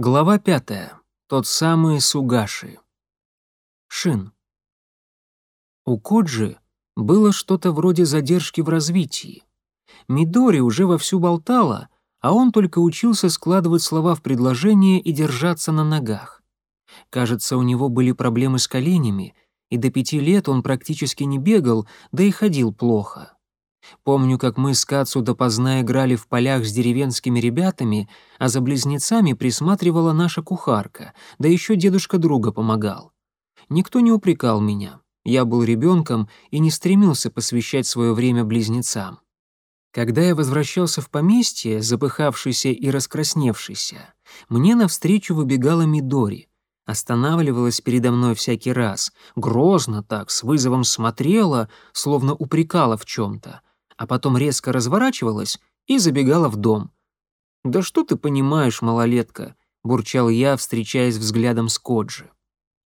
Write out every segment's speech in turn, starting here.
Глава пятая. Тот самый Сугаши. Шин. У Коджи было что-то вроде задержки в развитии. Мидори уже вовсю болтала, а он только учился складывать слова в предложения и держаться на ногах. Кажется, у него были проблемы с коленями, и до пяти лет он практически не бегал, да и ходил плохо. Помню, как мы с Кацу допоздна играли в полях с деревенскими ребятами, а за близнецами присматривала наша кухарка, да еще дедушка друга помогал. Никто не упрекал меня. Я был ребенком и не стремился посвящать свое время близнецам. Когда я возвращался в поместье, запыхавшийся и раскрасневшийся, мне навстречу выбегала Мидори. Останавливалась передо мной всякий раз, грозно так, с вызовом смотрела, словно упрекала в чем-то, а потом резко разворачивалась и забегала в дом. «Да что ты понимаешь, малолетка?» — бурчал я, встречаясь взглядом с Коджи.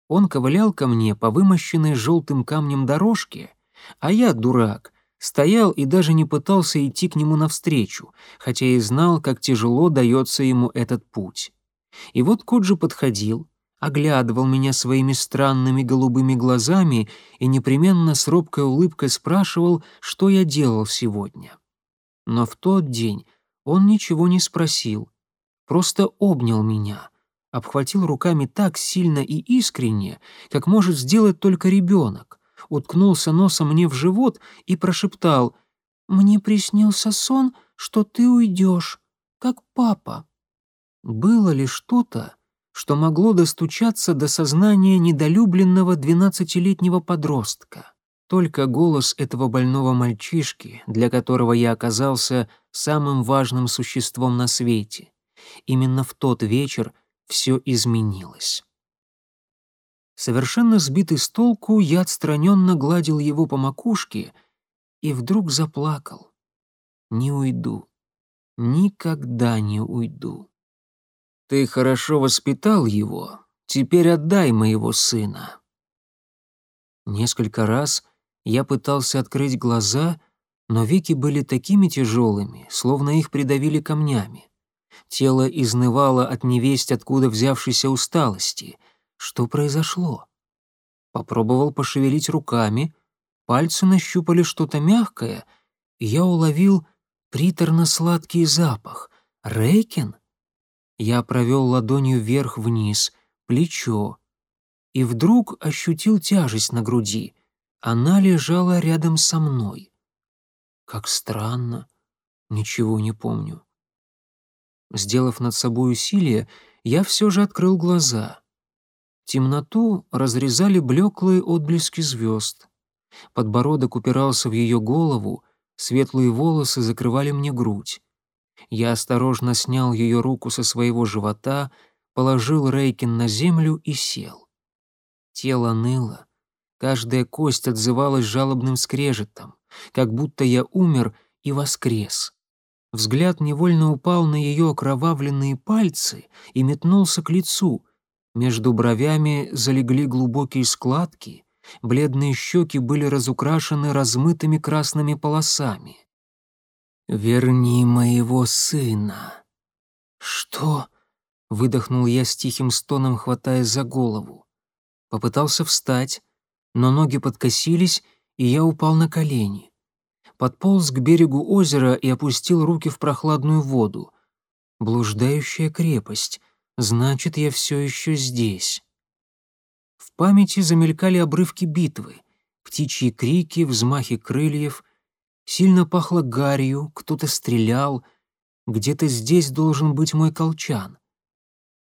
Он ковылял ко мне по вымощенной желтым камнем дорожке, а я, дурак, стоял и даже не пытался идти к нему навстречу, хотя и знал, как тяжело дается ему этот путь. И вот Коджи подходил, оглядывал меня своими странными голубыми глазами и непременно с робкой улыбкой спрашивал, что я делал сегодня. Но в тот день он ничего не спросил, просто обнял меня, обхватил руками так сильно и искренне, как может сделать только ребенок, уткнулся носом мне в живот и прошептал «Мне приснился сон, что ты уйдешь, как папа». Было ли что-то, что могло достучаться до сознания недолюбленного двенадцатилетнего подростка. Только голос этого больного мальчишки, для которого я оказался самым важным существом на свете. Именно в тот вечер все изменилось. Совершенно сбитый с толку, я отстраненно гладил его по макушке и вдруг заплакал. «Не уйду. Никогда не уйду». Ты хорошо воспитал его, теперь отдай моего сына». Несколько раз я пытался открыть глаза, но веки были такими тяжелыми, словно их придавили камнями. Тело изнывало от невесть, откуда взявшейся усталости. Что произошло? Попробовал пошевелить руками, пальцы нащупали что-то мягкое, и я уловил приторно-сладкий запах. Рейкин? Я провел ладонью вверх-вниз, плечо, и вдруг ощутил тяжесть на груди. Она лежала рядом со мной. Как странно, ничего не помню. Сделав над собой усилие, я все же открыл глаза. Темноту разрезали блеклые отблески звезд. Подбородок упирался в ее голову, светлые волосы закрывали мне грудь. Я осторожно снял ее руку со своего живота, положил Рейкин на землю и сел. Тело ныло, каждая кость отзывалась жалобным скрежетом, как будто я умер и воскрес. Взгляд невольно упал на ее окровавленные пальцы и метнулся к лицу. Между бровями залегли глубокие складки, бледные щеки были разукрашены размытыми красными полосами. «Верни моего сына». «Что?» — выдохнул я с тихим стоном, хватаясь за голову. Попытался встать, но ноги подкосились, и я упал на колени. Подполз к берегу озера и опустил руки в прохладную воду. Блуждающая крепость. Значит, я все еще здесь. В памяти замелькали обрывки битвы. Птичьи крики, взмахи крыльев, Сильно пахло гарью, кто-то стрелял. Где-то здесь должен быть мой колчан.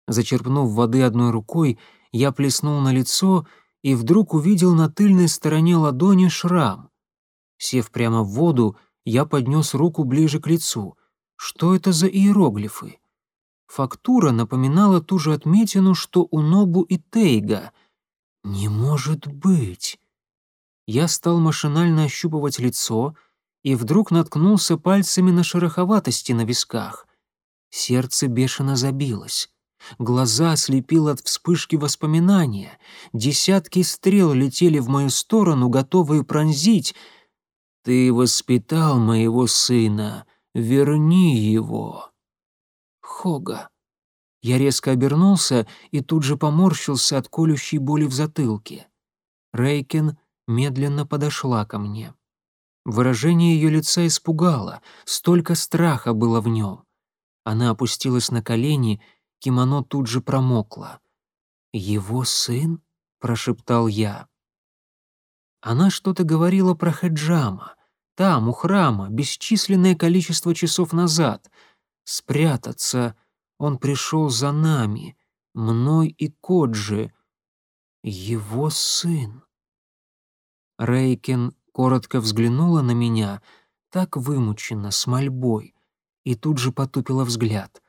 Зачерпнув воды одной рукой, я плеснул на лицо и вдруг увидел на тыльной стороне ладони шрам. Сев прямо в воду, я поднес руку ближе к лицу. Что это за иероглифы? Фактура напоминала ту же отметину, что у Нобу и Тейга. «Не может быть!» Я стал машинально ощупывать лицо — и вдруг наткнулся пальцами на шероховатости на висках. Сердце бешено забилось. Глаза ослепило от вспышки воспоминания. Десятки стрел летели в мою сторону, готовые пронзить. «Ты воспитал моего сына, верни его». Хога. Я резко обернулся и тут же поморщился от колющей боли в затылке. Рейкин медленно подошла ко мне. Выражение ее лица испугало, столько страха было в нем. Она опустилась на колени, кимоно тут же промокло. «Его сын?» — прошептал я. Она что-то говорила про Хаджама. Там, у храма, бесчисленное количество часов назад. Спрятаться. Он пришел за нами, мной и Коджи. Его сын. Рейкин коротко взглянула на меня, так вымученно, с мольбой, и тут же потупила взгляд.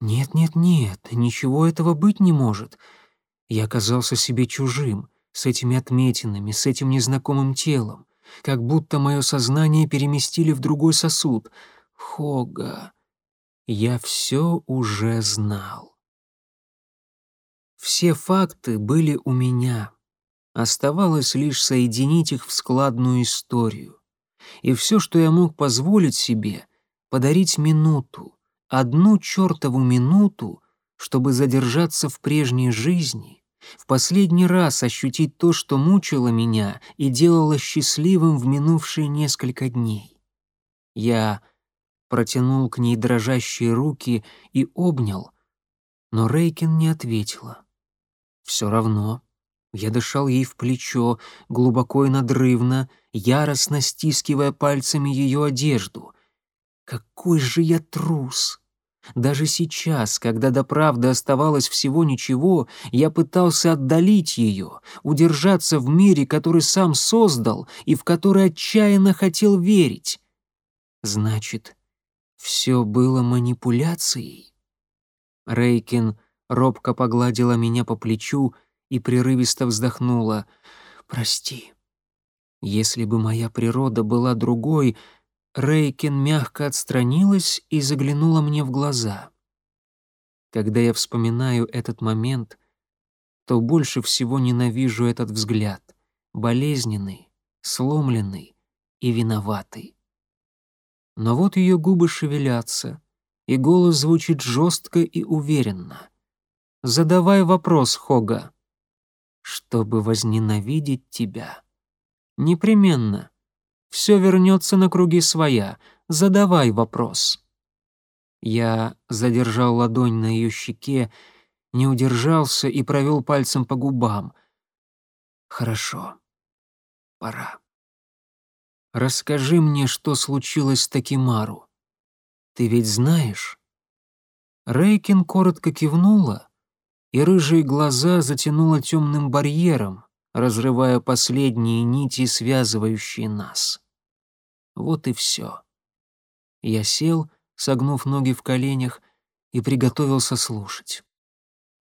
«Нет-нет-нет, ничего этого быть не может. Я оказался себе чужим, с этими отметинами, с этим незнакомым телом, как будто мое сознание переместили в другой сосуд. Хога. Я все уже знал. Все факты были у меня. Оставалось лишь соединить их в складную историю. И все, что я мог позволить себе, подарить минуту, одну чертову минуту, чтобы задержаться в прежней жизни, в последний раз ощутить то, что мучило меня и делало счастливым в минувшие несколько дней. Я протянул к ней дрожащие руки и обнял, но Рейкин не ответила. Все равно я дышал ей в плечо, глубоко и надрывно, яростно стискивая пальцами ее одежду. Какой же я трус! Даже сейчас, когда до правды оставалось всего ничего, я пытался отдалить ее, удержаться в мире, который сам создал и в который отчаянно хотел верить. Значит, все было манипуляцией? Рейкин робко погладила меня по плечу и прерывисто вздохнула. «Прости. Если бы моя природа была другой, Рейкин мягко отстранилась и заглянула мне в глаза. Когда я вспоминаю этот момент, то больше всего ненавижу этот взгляд, болезненный, сломленный и виноватый. Но вот ее губы шевелятся, и голос звучит жестко и уверенно. «Задавай вопрос, Хога» чтобы возненавидеть тебя. Непременно. Все вернется на круги своя. Задавай вопрос. Я задержал ладонь на ее щеке, не удержался и провел пальцем по губам. Хорошо. Пора. Расскажи мне, что случилось с Такимару. Ты ведь знаешь? Рейкин коротко кивнула, и рыжие глаза затянуло темным барьером, разрывая последние нити, связывающие нас. Вот и все. Я сел, согнув ноги в коленях, и приготовился слушать.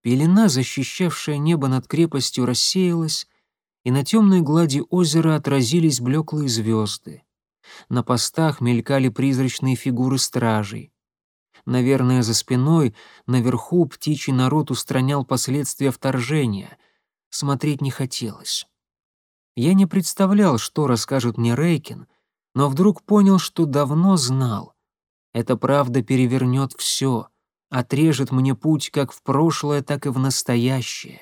Пелена, защищавшая небо над крепостью, рассеялась, и на темной глади озера отразились блеклые звезды. На постах мелькали призрачные фигуры стражей. Наверное, за спиной, наверху птичий народ устранял последствия вторжения. Смотреть не хотелось. Я не представлял, что расскажет мне Рейкин, но вдруг понял, что давно знал. Эта правда перевернет все, отрежет мне путь как в прошлое, так и в настоящее.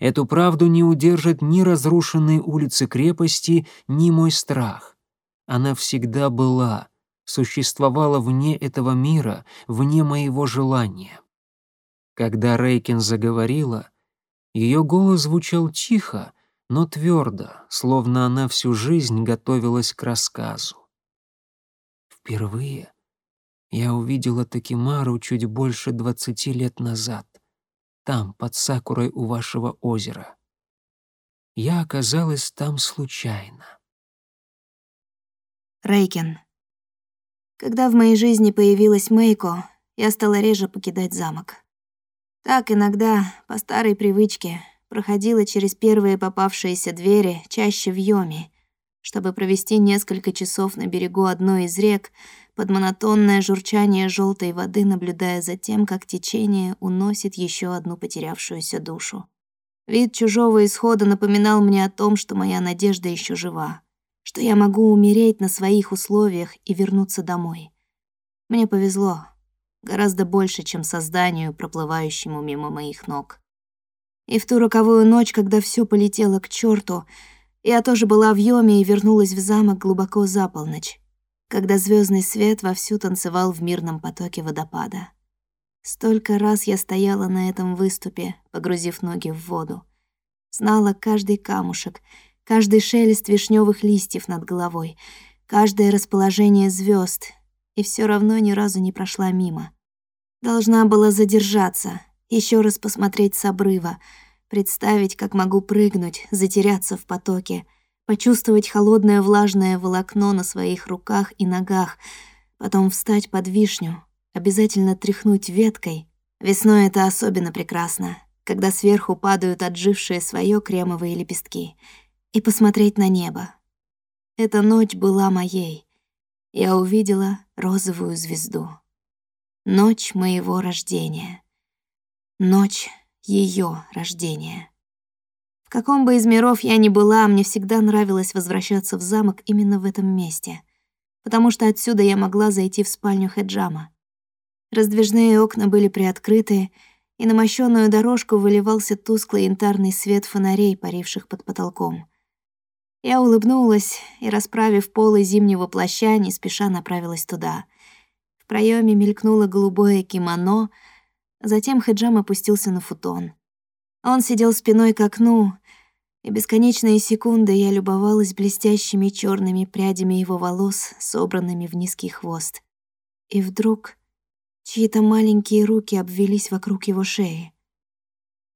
Эту правду не удержат ни разрушенные улицы крепости, ни мой страх. Она всегда была — существовала вне этого мира, вне моего желания. Когда Рейкин заговорила, ее голос звучал тихо, но твердо, словно она всю жизнь готовилась к рассказу. Впервые я увидела Такимару чуть больше двадцати лет назад, там, под Сакурой у вашего озера. Я оказалась там случайно. Рейкин. Когда в моей жизни появилась Мейко, я стала реже покидать замок. Так иногда, по старой привычке, проходила через первые попавшиеся двери, чаще в Йоми, чтобы провести несколько часов на берегу одной из рек под монотонное журчание желтой воды, наблюдая за тем, как течение уносит еще одну потерявшуюся душу. Вид чужого исхода напоминал мне о том, что моя надежда еще жива что я могу умереть на своих условиях и вернуться домой. Мне повезло. гораздо больше, чем созданию, проплывающему мимо моих ног. И в ту роковую ночь, когда все полетело к черту, я тоже была в Йоме и вернулась в замок глубоко за полночь, когда звездный свет вовсю танцевал в мирном потоке водопада. Столько раз я стояла на этом выступе, погрузив ноги в воду. Знала каждый камушек, каждый шелест вишневых листьев над головой, каждое расположение звезд, и все равно ни разу не прошла мимо. Должна была задержаться, еще раз посмотреть с обрыва, представить, как могу прыгнуть, затеряться в потоке, почувствовать холодное влажное волокно на своих руках и ногах, потом встать под вишню, обязательно тряхнуть веткой. Весной это особенно прекрасно, когда сверху падают отжившие свое кремовые лепестки, и посмотреть на небо. Эта ночь была моей. Я увидела розовую звезду. Ночь моего рождения. Ночь ее рождения. В каком бы из миров я ни была, мне всегда нравилось возвращаться в замок именно в этом месте, потому что отсюда я могла зайти в спальню Хеджама. Раздвижные окна были приоткрыты, и на мощёную дорожку выливался тусклый янтарный свет фонарей, паривших под потолком. Я улыбнулась и, расправив полы зимнего плаща, не спеша направилась туда. В проеме мелькнуло голубое кимоно, затем Хеджам опустился на футон. Он сидел спиной к окну, и бесконечные секунды я любовалась блестящими черными прядями его волос, собранными в низкий хвост. И вдруг Чьи-то маленькие руки обвелись вокруг его шеи.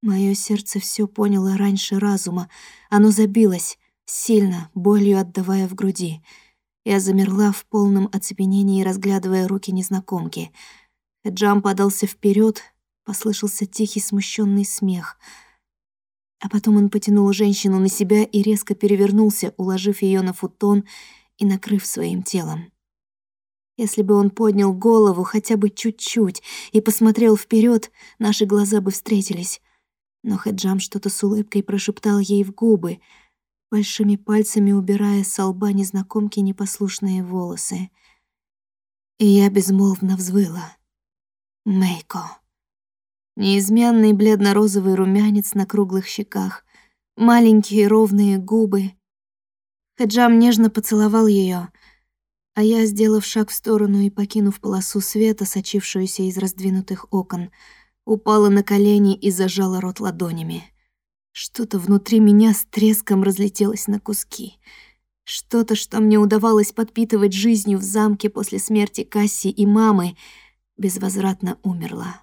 Мое сердце все поняло раньше разума. Оно забилось, сильно, болью отдавая в груди. Я замерла в полном оцепенении, разглядывая руки незнакомки. Джам подался вперед, послышался тихий смущенный смех. А потом он потянул женщину на себя и резко перевернулся, уложив ее на футон и накрыв своим телом. Если бы он поднял голову хотя бы чуть-чуть и посмотрел вперед, наши глаза бы встретились. Но Хэджам что-то с улыбкой прошептал ей в губы, большими пальцами убирая с лба незнакомки непослушные волосы. И я безмолвно взвыла. Мейко. Неизменный бледно-розовый румянец на круглых щеках, маленькие ровные губы. Хаджам нежно поцеловал ее, а я, сделав шаг в сторону и покинув полосу света, сочившуюся из раздвинутых окон, упала на колени и зажала рот ладонями. Что-то внутри меня с треском разлетелось на куски. Что-то, что мне удавалось подпитывать жизнью в замке после смерти Касси и мамы, безвозвратно умерло.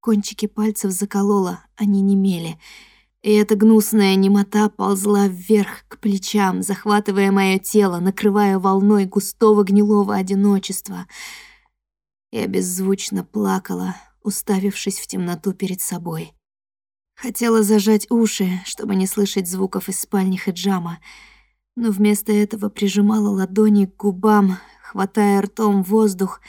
Кончики пальцев закололо, они немели — и эта гнусная немота ползла вверх к плечам, захватывая мое тело, накрывая волной густого гнилого одиночества. Я беззвучно плакала, уставившись в темноту перед собой. Хотела зажать уши, чтобы не слышать звуков из спальни Хеджама, но вместо этого прижимала ладони к губам, хватая ртом воздух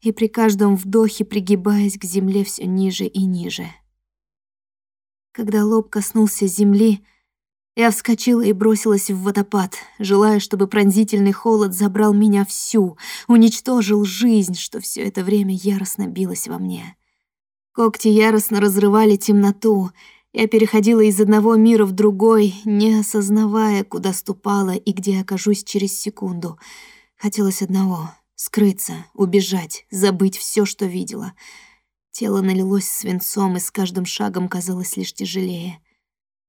и при каждом вдохе пригибаясь к земле все ниже и ниже. Когда лоб коснулся земли, я вскочила и бросилась в водопад, желая, чтобы пронзительный холод забрал меня всю, уничтожил жизнь, что все это время яростно билась во мне. Когти яростно разрывали темноту. Я переходила из одного мира в другой, не осознавая, куда ступала и где окажусь через секунду. Хотелось одного — скрыться, убежать, забыть все, что видела — Тело налилось свинцом и с каждым шагом казалось лишь тяжелее.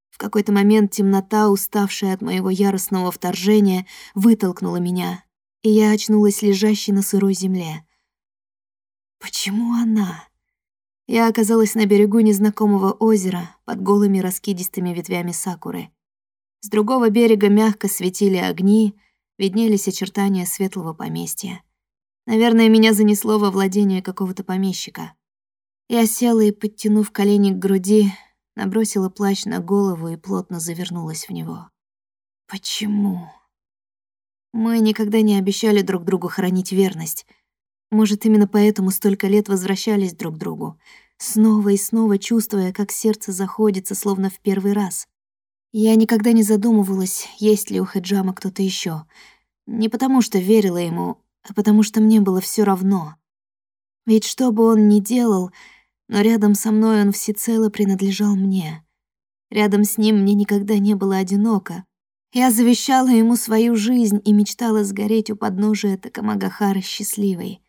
В какой-то момент темнота, уставшая от моего яростного вторжения, вытолкнула меня, и я очнулась лежащей на сырой земле. Почему она? Я оказалась на берегу незнакомого озера под голыми раскидистыми ветвями сакуры. С другого берега мягко светили огни, виднелись очертания светлого поместья. Наверное, меня занесло во владение какого-то помещика. Я села и, подтянув колени к груди, набросила плащ на голову и плотно завернулась в него. Почему? Мы никогда не обещали друг другу хранить верность. Может, именно поэтому столько лет возвращались друг к другу, снова и снова чувствуя, как сердце заходится, словно в первый раз. Я никогда не задумывалась, есть ли у Хеджама кто-то еще. Не потому что верила ему, а потому что мне было все равно. Ведь что бы он ни делал, но рядом со мной он всецело принадлежал мне. Рядом с ним мне никогда не было одиноко. Я завещала ему свою жизнь и мечтала сгореть у подножия Такамагахары счастливой,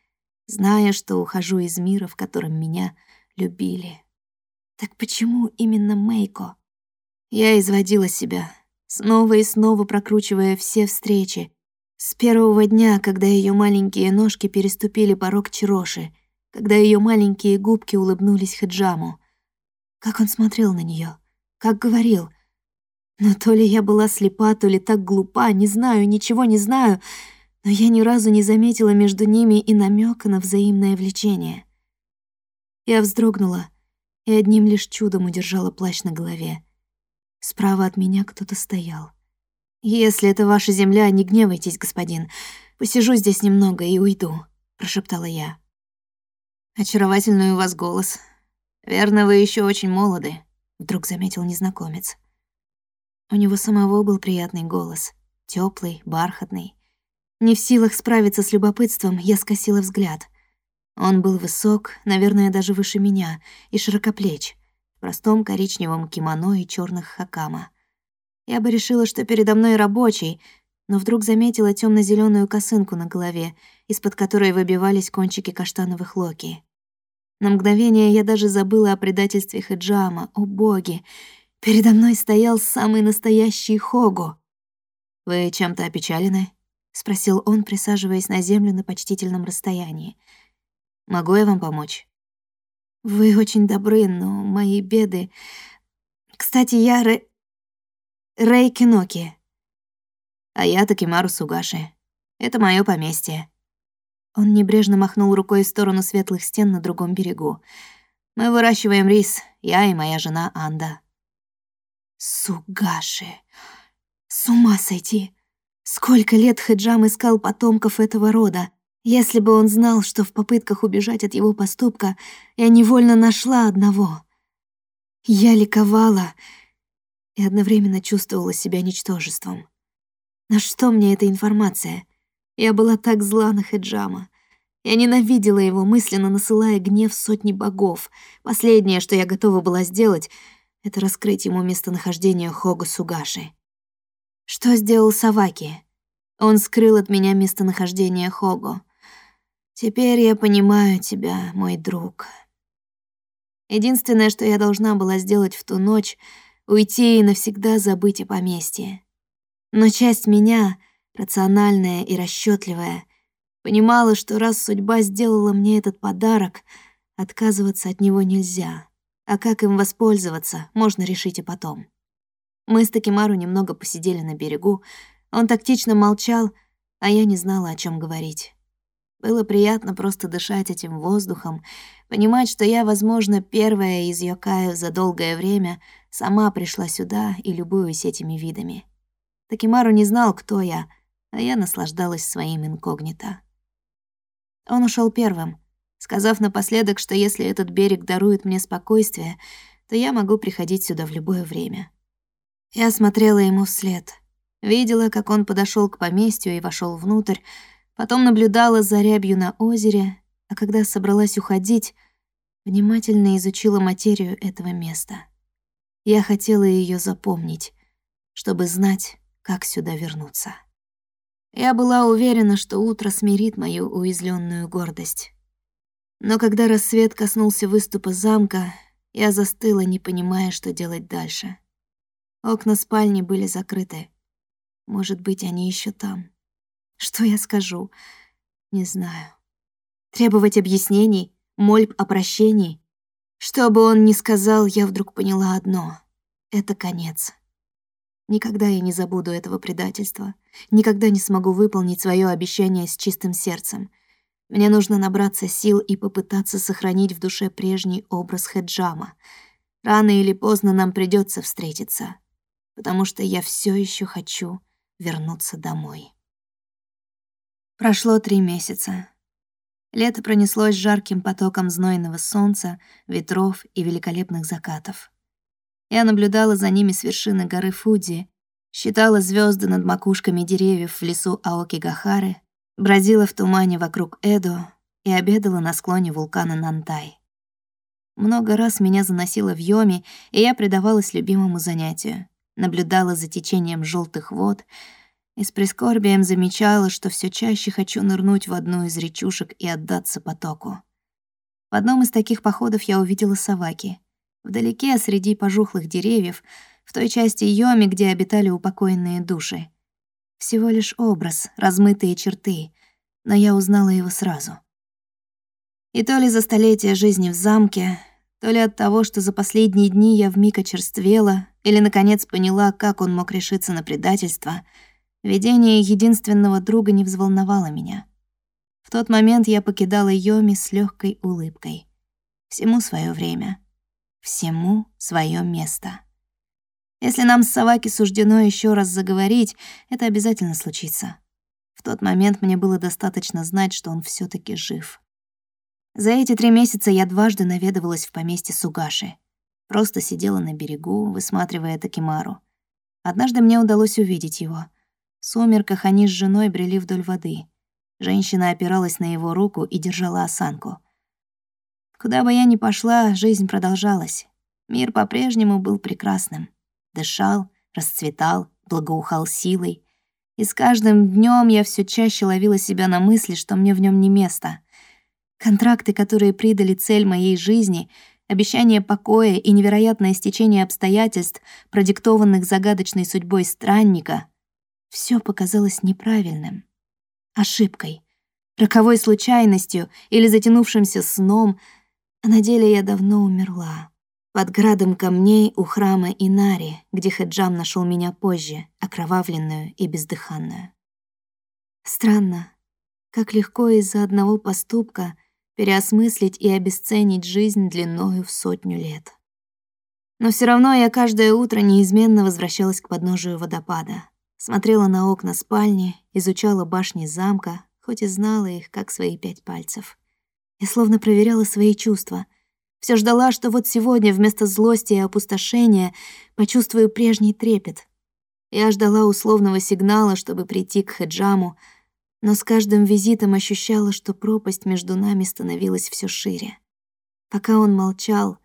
зная, что ухожу из мира, в котором меня любили. Так почему именно Мейко? Я изводила себя, снова и снова прокручивая все встречи, с первого дня, когда ее маленькие ножки переступили порог Чироши, когда ее маленькие губки улыбнулись Хаджаму. Как он смотрел на нее, как говорил. Но то ли я была слепа, то ли так глупа, не знаю, ничего не знаю, но я ни разу не заметила между ними и намека на взаимное влечение. Я вздрогнула и одним лишь чудом удержала плащ на голове. Справа от меня кто-то стоял. «Если это ваша земля, не гневайтесь, господин. Посижу здесь немного и уйду», — прошептала я. «Очаровательный у вас голос. Верно, вы еще очень молоды», — вдруг заметил незнакомец. У него самого был приятный голос, теплый, бархатный. Не в силах справиться с любопытством, я скосила взгляд. Он был высок, наверное, даже выше меня, и широкоплеч, в простом коричневом кимоно и черных хакама. Я бы решила, что передо мной рабочий, но вдруг заметила темно зеленую косынку на голове, из-под которой выбивались кончики каштановых локи. На мгновение я даже забыла о предательстве Хиджама, о боге. Передо мной стоял самый настоящий Хогу. «Вы чем-то опечалены?» — спросил он, присаживаясь на землю на почтительном расстоянии. «Могу я вам помочь?» «Вы очень добры, но мои беды... Кстати, я Рэ... Рэй Киноки. А я Такимару Сугаши. Это мое поместье. Он небрежно махнул рукой в сторону светлых стен на другом берегу. Мы выращиваем рис, я и моя жена Анда. Сугаши. С ума сойти. Сколько лет Хеджам искал потомков этого рода. Если бы он знал, что в попытках убежать от его поступка я невольно нашла одного. Я ликовала, и одновременно чувствовала себя ничтожеством. На что мне эта информация? Я была так зла на Хеджама. Я ненавидела его, мысленно насылая гнев сотни богов. Последнее, что я готова была сделать, это раскрыть ему местонахождение Хога Сугаши. Что сделал Саваки? Он скрыл от меня местонахождение Хого. Теперь я понимаю тебя, мой друг. Единственное, что я должна была сделать в ту ночь — уйти и навсегда забыть о поместье. Но часть меня, рациональная и расчетливая, понимала, что раз судьба сделала мне этот подарок, отказываться от него нельзя. А как им воспользоваться, можно решить и потом. Мы с Такимару немного посидели на берегу. Он тактично молчал, а я не знала, о чем говорить. Было приятно просто дышать этим воздухом, понимать, что я, возможно, первая из Йокаев за долгое время сама пришла сюда и любуюсь этими видами. Такимару не знал, кто я, а я наслаждалась своим инкогнито. Он ушел первым, сказав напоследок, что если этот берег дарует мне спокойствие, то я могу приходить сюда в любое время. Я смотрела ему вслед, видела, как он подошел к поместью и вошел внутрь, Потом наблюдала за рябью на озере, а когда собралась уходить, внимательно изучила материю этого места. Я хотела ее запомнить, чтобы знать, как сюда вернуться. Я была уверена, что утро смирит мою уязвленную гордость. Но когда рассвет коснулся выступа замка, я застыла, не понимая, что делать дальше. Окна спальни были закрыты. Может быть, они еще там. Что я скажу? Не знаю. Требовать объяснений, мольб о прощении. Что бы он ни сказал, я вдруг поняла одно — это конец. Никогда я не забуду этого предательства. Никогда не смогу выполнить свое обещание с чистым сердцем. Мне нужно набраться сил и попытаться сохранить в душе прежний образ Хеджама. Рано или поздно нам придется встретиться, потому что я все еще хочу вернуться домой. Прошло три месяца. Лето пронеслось жарким потоком знойного солнца, ветров и великолепных закатов. Я наблюдала за ними с вершины горы Фуди, считала звезды над макушками деревьев в лесу Аоки-Гахары, бродила в тумане вокруг Эдо, и обедала на склоне вулкана Нантай. Много раз меня заносило в Йоми, и я предавалась любимому занятию. Наблюдала за течением желтых вод и с прискорбием замечала, что все чаще хочу нырнуть в одну из речушек и отдаться потоку. В одном из таких походов я увидела соваки. Вдалеке, среди пожухлых деревьев, в той части Йоми, где обитали упокоенные души. Всего лишь образ, размытые черты, но я узнала его сразу. И то ли за столетия жизни в замке, то ли от того, что за последние дни я вмиг очерствела, или, наконец, поняла, как он мог решиться на предательство, видение единственного друга не взволновало меня. В тот момент я покидала Йоми с легкой улыбкой. Всему свое время. Всему свое место. Если нам с Саваки суждено еще раз заговорить, это обязательно случится. В тот момент мне было достаточно знать, что он все таки жив. За эти три месяца я дважды наведывалась в поместье Сугаши. Просто сидела на берегу, высматривая Такимару. Однажды мне удалось увидеть его. В сумерках они с женой брели вдоль воды. Женщина опиралась на его руку и держала осанку. Куда бы я ни пошла, жизнь продолжалась. Мир по-прежнему был прекрасным. Дышал, расцветал, благоухал силой. И с каждым днем я все чаще ловила себя на мысли, что мне в нем не место — Контракты, которые придали цель моей жизни, обещание покоя и невероятное стечение обстоятельств, продиктованных загадочной судьбой странника, все показалось неправильным, ошибкой, роковой случайностью или затянувшимся сном, а на деле я давно умерла. Под градом камней у храма Инари, где Хаджам нашел меня позже, окровавленную и бездыханную. Странно, как легко из-за одного поступка — переосмыслить и обесценить жизнь длиною в сотню лет. Но все равно я каждое утро неизменно возвращалась к подножию водопада, смотрела на окна спальни, изучала башни замка, хоть и знала их как свои пять пальцев. Я словно проверяла свои чувства. Все ждала, что вот сегодня вместо злости и опустошения почувствую прежний трепет. Я ждала условного сигнала, чтобы прийти к Хеджаму, но с каждым визитом ощущала, что пропасть между нами становилась все шире. Пока он молчал,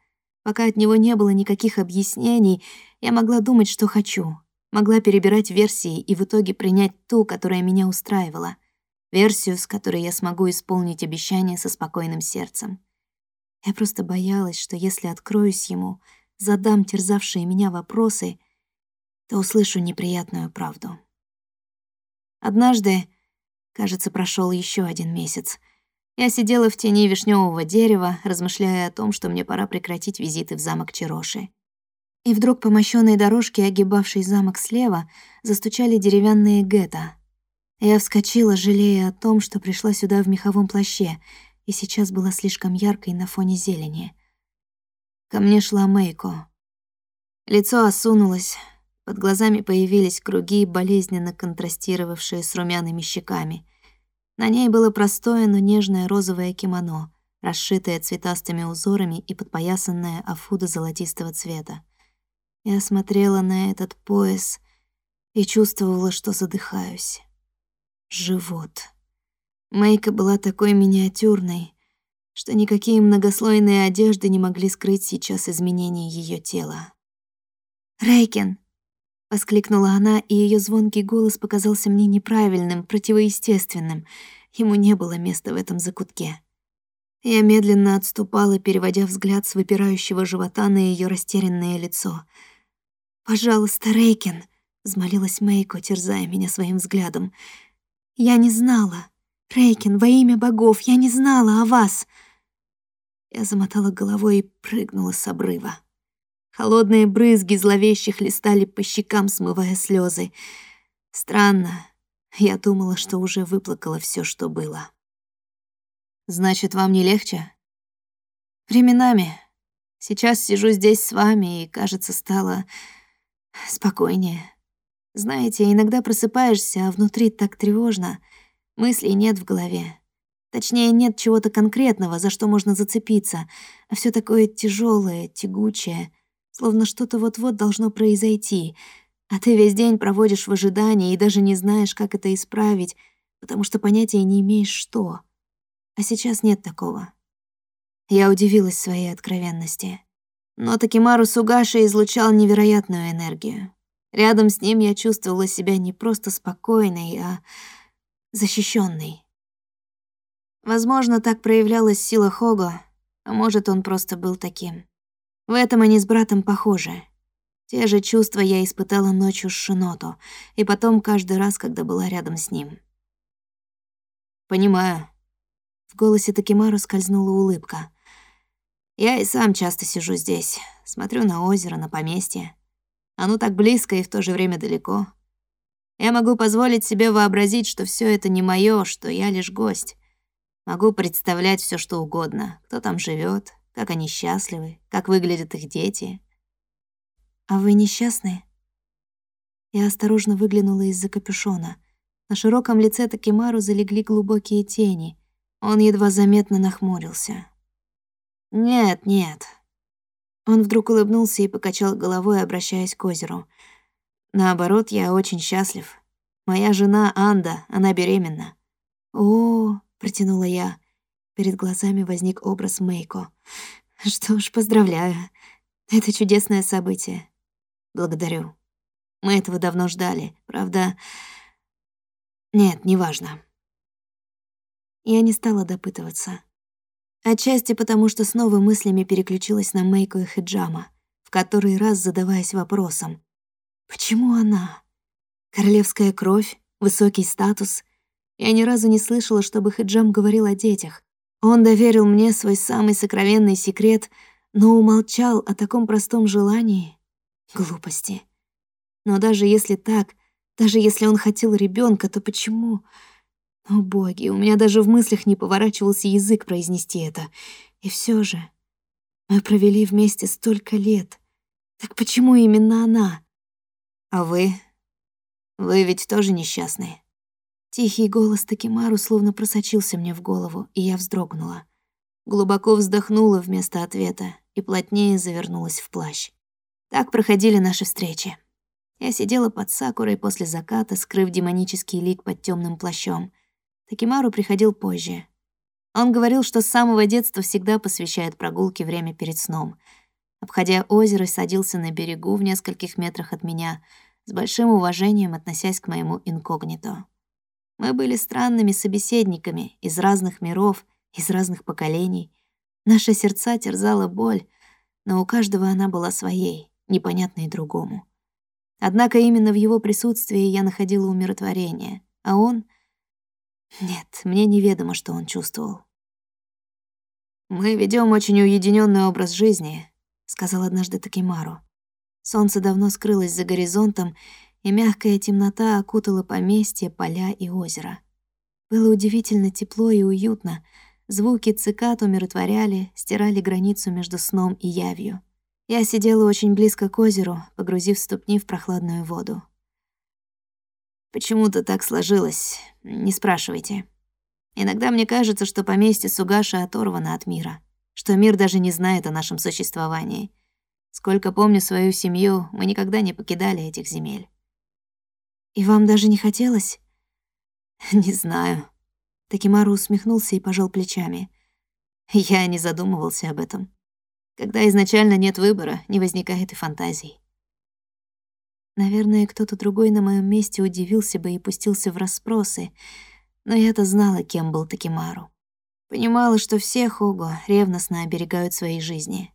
пока от него не было никаких объяснений, я могла думать, что хочу, могла перебирать версии и в итоге принять ту, которая меня устраивала, версию, с которой я смогу исполнить обещание со спокойным сердцем. Я просто боялась, что если откроюсь ему, задам терзавшие меня вопросы, то услышу неприятную правду. Однажды Кажется, прошел еще один месяц. Я сидела в тени вишневого дерева, размышляя о том, что мне пора прекратить визиты в замок Чироши. И вдруг по мощёной дорожке, огибавшей замок слева, застучали деревянные гетто. Я вскочила, жалея о том, что пришла сюда в меховом плаще, и сейчас была слишком яркой на фоне зелени. Ко мне шла Мейко. Лицо осунулось, под глазами появились круги, болезненно контрастировавшие с румяными щеками. На ней было простое, но нежное розовое кимоно, расшитое цветастыми узорами и подпоясанное афуда золотистого цвета. Я смотрела на этот пояс и чувствовала, что задыхаюсь. Живот. Мейка была такой миниатюрной, что никакие многослойные одежды не могли скрыть сейчас изменения ее тела. «Рейкен!» — воскликнула она, и ее звонкий голос показался мне неправильным, противоестественным. Ему не было места в этом закутке. Я медленно отступала, переводя взгляд с выпирающего живота на ее растерянное лицо. «Пожалуйста, Рейкен», — взмолилась Мэйко, терзая меня своим взглядом. «Я не знала. Рейкен, во имя богов, я не знала о вас». Я замотала головой и прыгнула с обрыва. Холодные брызги зловеще хлестали по щекам, смывая слезы. Странно. Я думала, что уже выплакала все, что было. «Значит, вам не легче?» «Временами. Сейчас сижу здесь с вами, и, кажется, стало спокойнее. Знаете, иногда просыпаешься, а внутри так тревожно. Мыслей нет в голове. Точнее, нет чего-то конкретного, за что можно зацепиться, а все такое тяжелое, тягучее — словно что-то вот-вот должно произойти, а ты весь день проводишь в ожидании и даже не знаешь, как это исправить, потому что понятия не имеешь, что. А сейчас нет такого. Я удивилась своей откровенности. Но Такимару Сугаши излучал невероятную энергию. Рядом с ним я чувствовала себя не просто спокойной, а защищенной. Возможно, так проявлялась сила Хого, а может, он просто был таким. В этом они с братом похожи. Те же чувства я испытала ночью с Шиното, и потом каждый раз, когда была рядом с ним. «Понимаю». В голосе Такимару скользнула улыбка. «Я и сам часто сижу здесь, смотрю на озеро, на поместье. Оно так близко и в то же время далеко. Я могу позволить себе вообразить, что все это не мое, что я лишь гость. Могу представлять все, что угодно. Кто там живет, как они счастливы, как выглядят их дети. А вы несчастны? Я осторожно выглянула из-за капюшона. На широком лице Такимару залегли глубокие тени. Он едва заметно нахмурился. «Нет, нет, он вдруг улыбнулся и покачал головой, обращаясь к озеру. «Наоборот, я очень счастлив. Моя жена Анда, она беременна». «О, — протянула я. Перед глазами возник образ Мейко. «Что ж, поздравляю. Это чудесное событие. Благодарю. Мы этого давно ждали, правда? Нет, неважно». Я не стала допытываться. Отчасти потому, что снова мыслями переключилась на Мейку и Хиджама, в который раз задаваясь вопросом. Почему она? Королевская кровь, высокий статус. Я ни разу не слышала, чтобы Хиджам говорил о детях. Он доверил мне свой самый сокровенный секрет, но умолчал о таком простом желании. Глупости. Но даже если так, даже если он хотел ребенка, то почему... О боги, у меня даже в мыслях не поворачивался язык произнести это. И все же мы провели вместе столько лет. Так почему именно она? А вы? Вы ведь тоже несчастные. Тихий голос Такимару словно просочился мне в голову, и я вздрогнула. Глубоко вздохнула вместо ответа и плотнее завернулась в плащ. Так проходили наши встречи. Я сидела под сакурой после заката, скрыв демонический лик под темным плащом — Такимару приходил позже. Он говорил, что с самого детства всегда посвящает прогулке время перед сном. Обходя озеро, садился на берегу в нескольких метрах от меня, с большим уважением относясь к моему инкогнито. Мы были странными собеседниками из разных миров, из разных поколений. Наша сердца терзала боль, но у каждого она была своей, непонятной другому. Однако именно в его присутствии я находила умиротворение, а он нет, мне неведомо, что он чувствовал. «Мы ведем очень уединенный образ жизни», — сказал однажды Такимару. Солнце давно скрылось за горизонтом, и мягкая темнота окутала поместье, поля и озеро. Было удивительно тепло и уютно. Звуки цикад умиротворяли, стирали границу между сном и явью. Я сидела очень близко к озеру, погрузив ступни в прохладную воду. Почему-то так сложилось, не спрашивайте. Иногда мне кажется, что поместье Сугаша оторвано от мира, что мир даже не знает о нашем существовании. Сколько помню свою семью, мы никогда не покидали этих земель. И вам даже не хотелось? Не знаю. Такимару усмехнулся и пожал плечами. Я не задумывался об этом. Когда изначально нет выбора, не возникает и фантазий. Наверное, кто-то другой на моем месте удивился бы и пустился в расспросы, но я-то знала, кем был Такимару. Понимала, что все Хого ревностно оберегают свои жизни.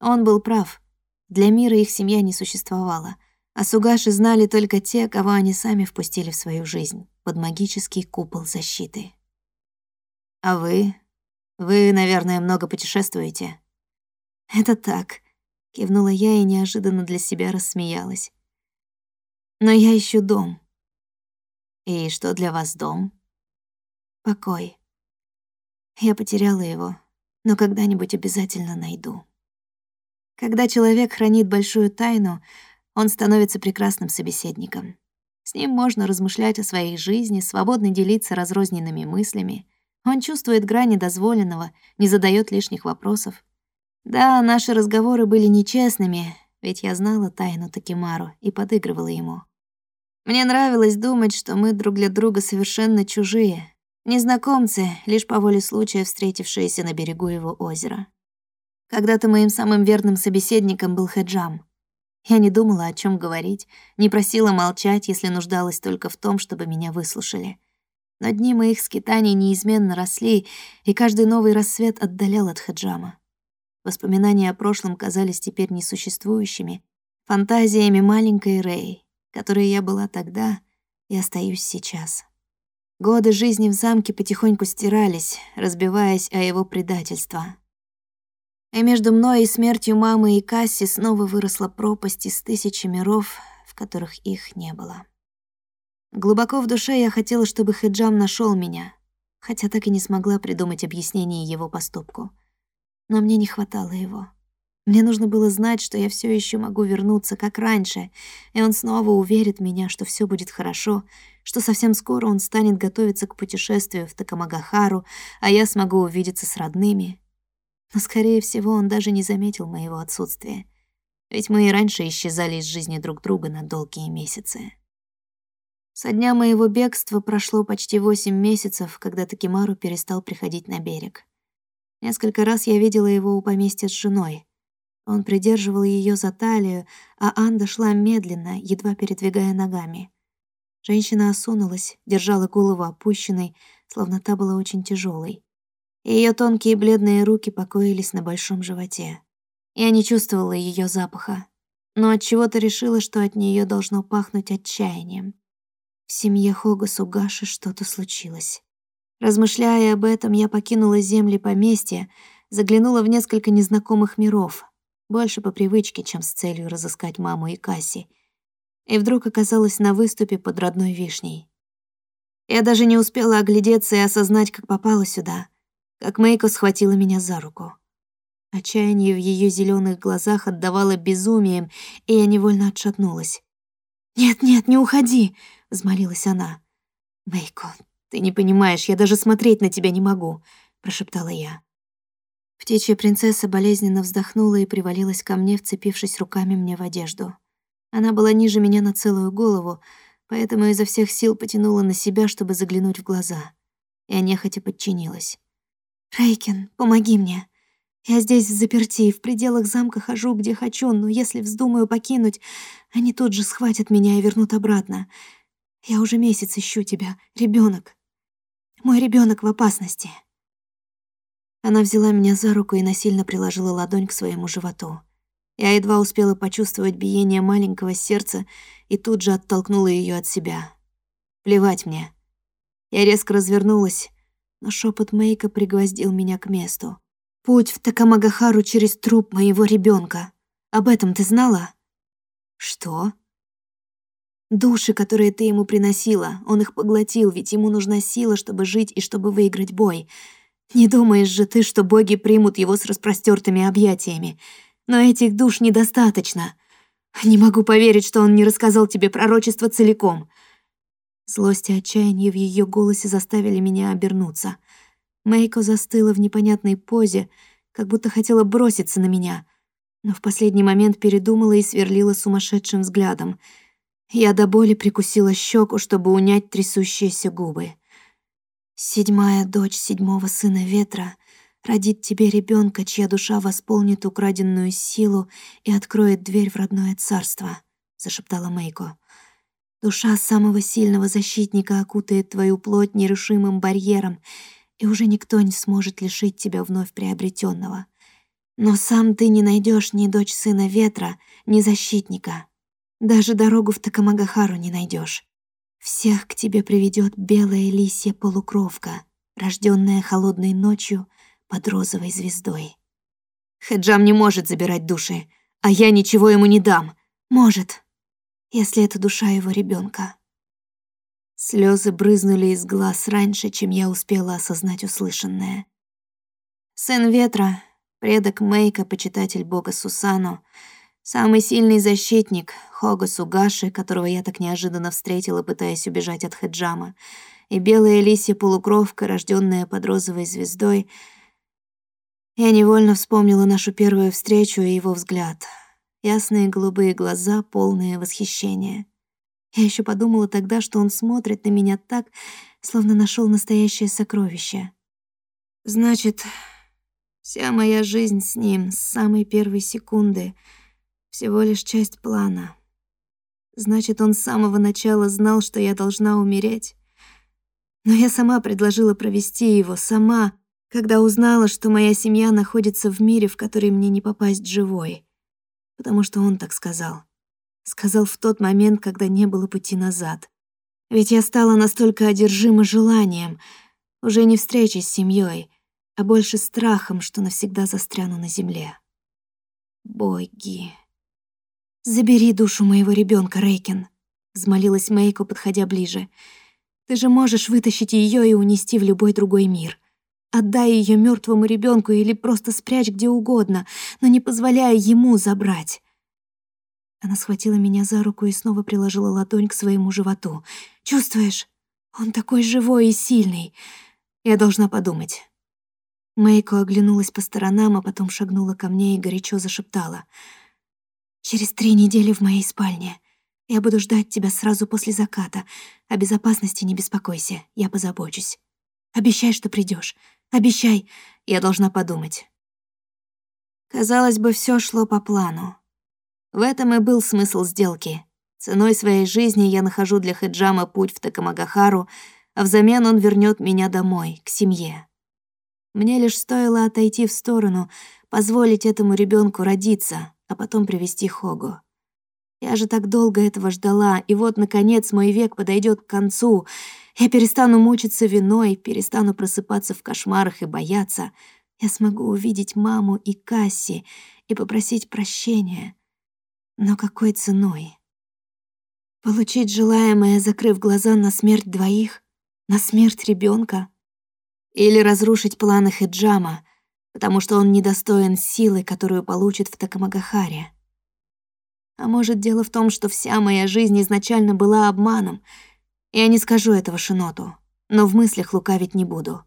Он был прав. Для мира их семья не существовала, а Сугаши знали только те, кого они сами впустили в свою жизнь, под магический купол защиты. «А вы? Вы, наверное, много путешествуете?» «Это так», — кивнула я и неожиданно для себя рассмеялась. Но я ищу дом. И что для вас дом? Покой. Я потеряла его, но когда-нибудь обязательно найду. Когда человек хранит большую тайну, он становится прекрасным собеседником. С ним можно размышлять о своей жизни, свободно делиться разрозненными мыслями. Он чувствует грани дозволенного, не задает лишних вопросов. Да, наши разговоры были нечестными, ведь я знала тайну Такимару и подыгрывала ему. Мне нравилось думать, что мы друг для друга совершенно чужие. Незнакомцы, лишь по воле случая встретившиеся на берегу его озера. Когда-то моим самым верным собеседником был Хеджам. Я не думала, о чем говорить, не просила молчать, если нуждалась только в том, чтобы меня выслушали. Но дни моих скитаний неизменно росли, и каждый новый рассвет отдалял от Хеджама. Воспоминания о прошлом казались теперь несуществующими, фантазиями маленькой Рэй, которой я была тогда и остаюсь сейчас. Годы жизни в замке потихоньку стирались, разбиваясь о его предательство, и между мной и смертью мамы и Касси снова выросла пропасть из тысячи миров, в которых их не было. Глубоко в душе я хотела, чтобы Хеджам нашел меня, хотя так и не смогла придумать объяснение его поступку. Но мне не хватало его. Мне нужно было знать, что я все еще могу вернуться, как раньше, и он снова уверит меня, что все будет хорошо, что совсем скоро он станет готовиться к путешествию в Такамагахару, а я смогу увидеться с родными, но, скорее всего, он даже не заметил моего отсутствия. Ведь мы и раньше исчезали из жизни друг друга на долгие месяцы. Со дня моего бегства прошло почти восемь месяцев, когда Такимару перестал приходить на берег. Несколько раз я видела его у поместья с женой. Он придерживал ее за талию, а Анда шла медленно, едва передвигая ногами. Женщина осунулась, держала голову опущенной, словно та была очень тяжелой. Ее тонкие бледные руки покоились на большом животе. Я не чувствовала ее запаха, но от чего-то решила, что от нее должно пахнуть отчаянием. В семье Хога Сугаши что-то случилось. Размышляя об этом, я покинула земли поместья, заглянула в несколько незнакомых миров, больше по привычке, чем с целью разыскать маму и Касси, и вдруг оказалась на выступе под родной вишней. Я даже не успела оглядеться и осознать, как попала сюда — как Мейко схватила меня за руку. Отчаяние в ее зеленых глазах отдавало безумием, и я невольно отшатнулась. «Нет-нет, не уходи!» — взмолилась она. «Мейко, ты не понимаешь, я даже смотреть на тебя не могу», — прошептала я. Птичья принцесса болезненно вздохнула и привалилась ко мне, вцепившись руками мне в одежду. Она была ниже меня на целую голову, поэтому изо всех сил потянула на себя, чтобы заглянуть в глаза. Я нехотя подчинилась. «Рейкин, помоги мне. Я здесь в заперти, в пределах замка хожу, где хочу, но если вздумаю покинуть, они тут же схватят меня и вернут обратно. Я уже месяц ищу тебя, ребенок. Мой ребенок в опасности». Она взяла меня за руку и насильно приложила ладонь к своему животу. Я едва успела почувствовать биение маленького сердца и тут же оттолкнула ее от себя. Плевать мне. Я резко развернулась, но шепот Мейка пригвоздил меня к месту. «Путь в Такамагахару через труп моего ребенка. Об этом ты знала?» «Что?» «Души, которые ты ему приносила, он их поглотил, ведь ему нужна сила, чтобы жить и чтобы выиграть бой. Не думаешь же ты, что боги примут его с распростертыми объятиями. Но этих душ недостаточно. Не могу поверить, что он не рассказал тебе пророчество целиком. Злость и отчаяние в ее голосе заставили меня обернуться. Мейко застыла в непонятной позе, как будто хотела броситься на меня, но в последний момент передумала и сверлила сумасшедшим взглядом. Я до боли прикусила щеку, чтобы унять трясущиеся губы. «Седьмая дочь седьмого сына ветра родит тебе ребенка, чья душа восполнит украденную силу и откроет дверь в родное царство», — зашептала Мейко. Душа самого сильного защитника окутает твою плоть нерушимым барьером, и уже никто не сможет лишить тебя вновь приобретенного. Но сам ты не найдешь ни дочь сына ветра, ни защитника. Даже дорогу в Такамагахару не найдешь. Всех к тебе приведет белая лисья полукровка, рожденная холодной ночью под розовой звездой. Хеджам не может забирать души, а я ничего ему не дам. Может, если это душа его ребенка. Слезы брызнули из глаз раньше, чем я успела осознать услышанное. Сын ветра, предок Мейка, почитатель бога Сусану, самый сильный защитник Хога Сугаши, которого я так неожиданно встретила, пытаясь убежать от Хеджама, и белая лисья полукровка, рожденная под розовой звездой. Я невольно вспомнила нашу первую встречу и его взгляд — ясные голубые глаза, полные восхищения. Я еще подумала тогда, что он смотрит на меня так, словно нашел настоящее сокровище. Значит, вся моя жизнь с ним с самой первой секунды всего лишь часть плана. Значит, он с самого начала знал, что я должна умереть. Но я сама предложила провести его, сама, когда узнала, что моя семья находится в мире, в который мне не попасть живой. Потому что он так сказал. Сказал в тот момент, когда не было пути назад. Ведь я стала настолько одержима желанием, уже не встречи с семьей, а больше страхом, что навсегда застряну на земле. Боги. «Забери душу моего ребенка, Рейкин», — взмолилась Мейко, подходя ближе. «Ты же можешь вытащить ее и унести в любой другой мир. Отдай ее мертвому ребенку или просто спрячь где угодно, но не позволяя ему забрать. Она схватила меня за руку и снова приложила ладонь к своему животу. «Чувствуешь? Он такой живой и сильный. Я должна подумать». Мэйко оглянулась по сторонам, а потом шагнула ко мне и горячо зашептала. «Через три недели в моей спальне. Я буду ждать тебя сразу после заката. О безопасности не беспокойся, я позабочусь. Обещай, что придешь. Обещай, я должна подумать». Казалось бы, все шло по плану. В этом и был смысл сделки. Ценой своей жизни я нахожу для Хеджама путь в Такамагахару, а взамен он вернет меня домой, к семье. Мне лишь стоило отойти в сторону, позволить этому ребенку родиться, а потом привести Хогу. Я же так долго этого ждала, и вот, наконец, мой век подойдет к концу. Я перестану мучиться виной, перестану просыпаться в кошмарах и бояться. Я смогу увидеть маму и Касси и попросить прощения. Но какой ценой? Получить желаемое, закрыв глаза на смерть двоих? На смерть ребенка? Или разрушить планы Хиджама, потому что он недостоин силы, которую получит в Такамагахаре? А может, дело в том, что вся моя жизнь изначально была обманом? Я не скажу этого Шиноту, но в мыслях лукавить не буду.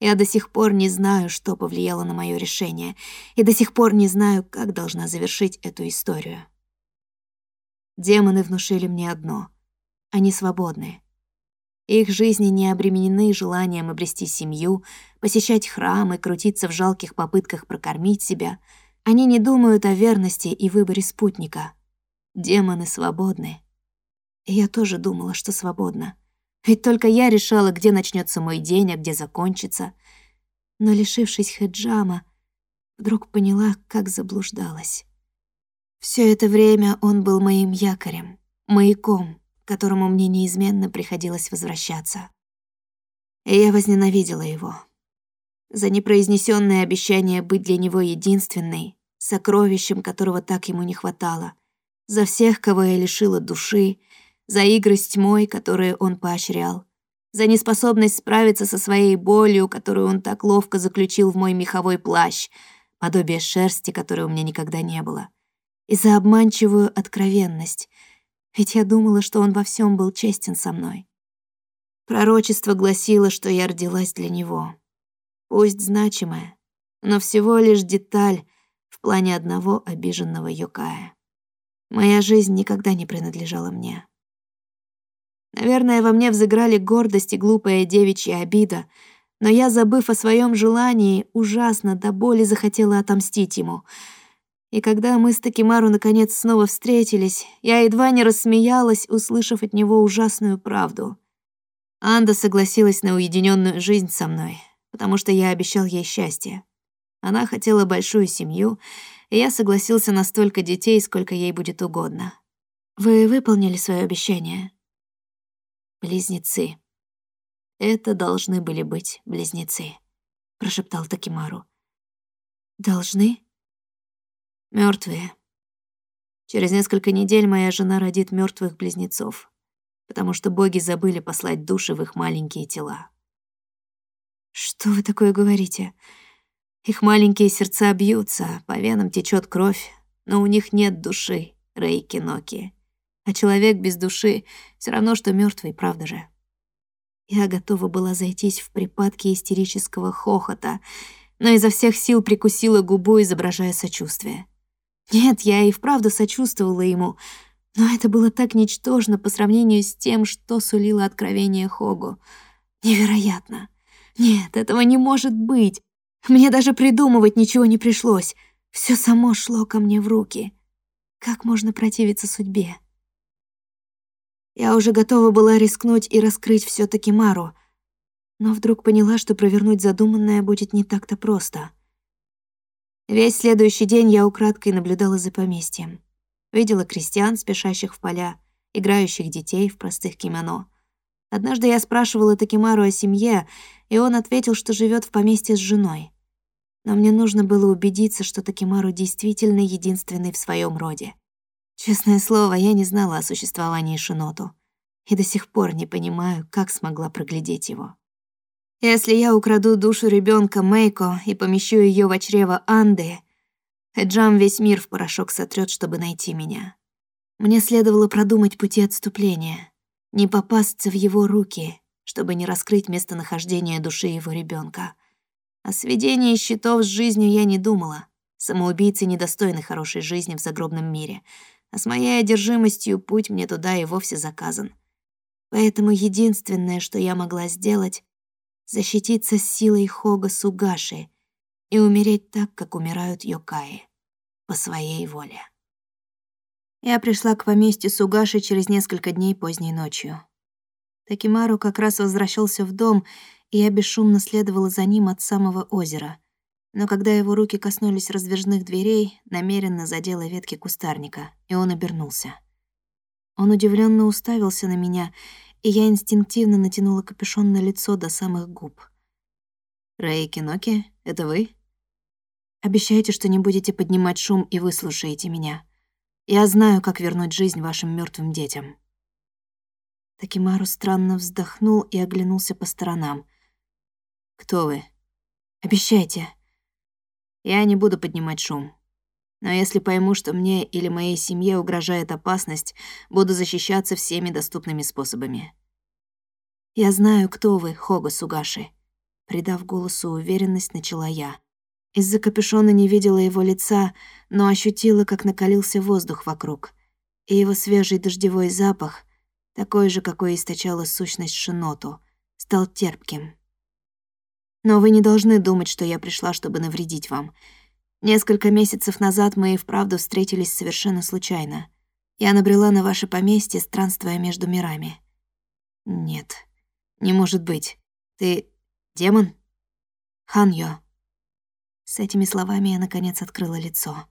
Я до сих пор не знаю, что повлияло на мое решение, и до сих пор не знаю, как должна завершить эту историю. Демоны внушили мне одно — они свободны. Их жизни не обременены желанием обрести семью, посещать храмы, крутиться в жалких попытках прокормить себя. Они не думают о верности и выборе спутника. Демоны свободны. Я тоже думала, что свободна. Ведь только я решала, где начнется мой день, а где закончится. Но, лишившись хеджама, вдруг поняла, как заблуждалась. Все это время он был моим якорем, маяком, к которому мне неизменно приходилось возвращаться. И я возненавидела его. За непроизнесенное обещание быть для него единственной, сокровищем, которого так ему не хватало, за всех, кого я лишила души, за игры с тьмой, которые он поощрял, за неспособность справиться со своей болью, которую он так ловко заключил в мой меховой плащ, подобие шерсти, которой у меня никогда не было, и за обманчивую откровенность, ведь я думала, что он во всем был честен со мной. Пророчество гласило, что я родилась для него. Пусть значимая, но всего лишь деталь в плане одного обиженного Йокая. Моя жизнь никогда не принадлежала мне. Наверное, во мне взыграли гордость и глупая девичья обида, но я, забыв о своем желании, ужасно до боли захотела отомстить ему. И когда мы с Такимару наконец снова встретились, я едва не рассмеялась, услышав от него ужасную правду. Анда согласилась на уединенную жизнь со мной, потому что я обещал ей счастье. Она хотела большую семью, и я согласился на столько детей, сколько ей будет угодно. Вы выполнили свое обещание? Близнецы. Это должны были быть близнецы, прошептал Такимару. Должны? Мертвые. Через несколько недель моя жена родит мертвых близнецов, потому что боги забыли послать души в их маленькие тела. Что вы такое говорите? Их маленькие сердца бьются, по венам течет кровь, но у них нет души, Рейки Ноки. А человек без души все равно, что мертвый, правда же? Я готова была зайтись в припадке истерического хохота, но изо всех сил прикусила губу, изображая сочувствие. Нет, я и вправду сочувствовала ему, Но это было так ничтожно по сравнению с тем, что сулило откровение Хогу. Невероятно. Нет, этого не может быть. Мне даже придумывать ничего не пришлось. Все само шло ко мне в руки. Как можно противиться судьбе? Я уже готова была рискнуть и раскрыть все таки Мару, но вдруг поняла, что провернуть задуманное будет не так-то просто. Весь следующий день я украдкой наблюдала за поместьем. Видела крестьян, спешащих в поля, играющих детей в простых кимоно. Однажды я спрашивала Такимару о семье, и он ответил, что живет в поместье с женой. Но мне нужно было убедиться, что Такимару действительно единственный в своем роде. Честное слово, я не знала о существовании Шиноту и до сих пор не понимаю, как смогла проглядеть его. Если я украду душу ребенка Мейко и помещу ее в чрево Анды, Эджам весь мир в порошок сотрет, чтобы найти меня. Мне следовало продумать пути отступления, не попасться в его руки, чтобы не раскрыть местонахождение души его ребенка. О сведении счетов с жизнью я не думала. Самоубийцы недостойны хорошей жизни в загробном мире, а с моей одержимостью путь мне туда и вовсе заказан. Поэтому единственное, что я могла сделать, защититься силой Хога Сугаши и умереть так, как умирают Йокаи по своей воле. Я пришла к поместью Сугаши через несколько дней поздней ночью. Такимару как раз возвращался в дом, и я бесшумно следовала за ним от самого озера. Но когда его руки коснулись раздвижных дверей, намеренно задела ветки кустарника, и он обернулся. Он удивленно уставился на меня, и я инстинктивно натянула капюшон на лицо до самых губ. «Рэй Киноки, это вы?» Обещайте, что не будете поднимать шум и выслушаете меня. Я знаю, как вернуть жизнь вашим мертвым детям». Такимару странно вздохнул и оглянулся по сторонам. «Кто вы?» «Обещайте». «Я не буду поднимать шум. Но если пойму, что мне или моей семье угрожает опасность, буду защищаться всеми доступными способами». «Я знаю, кто вы, Хога Сугаши», — придав голосу уверенность, начала я. Из-за капюшона не видела его лица, но ощутила, как накалился воздух вокруг. И его свежий дождевой запах, такой же, какой источала сущность Шиноту, стал терпким. Но вы не должны думать, что я пришла, чтобы навредить вам. Несколько месяцев назад мы и вправду встретились совершенно случайно. Я набрела на ваше поместье, странствуя между мирами. Нет, не может быть. Ты демон? Ханьё. С этими словами я, наконец, открыла лицо.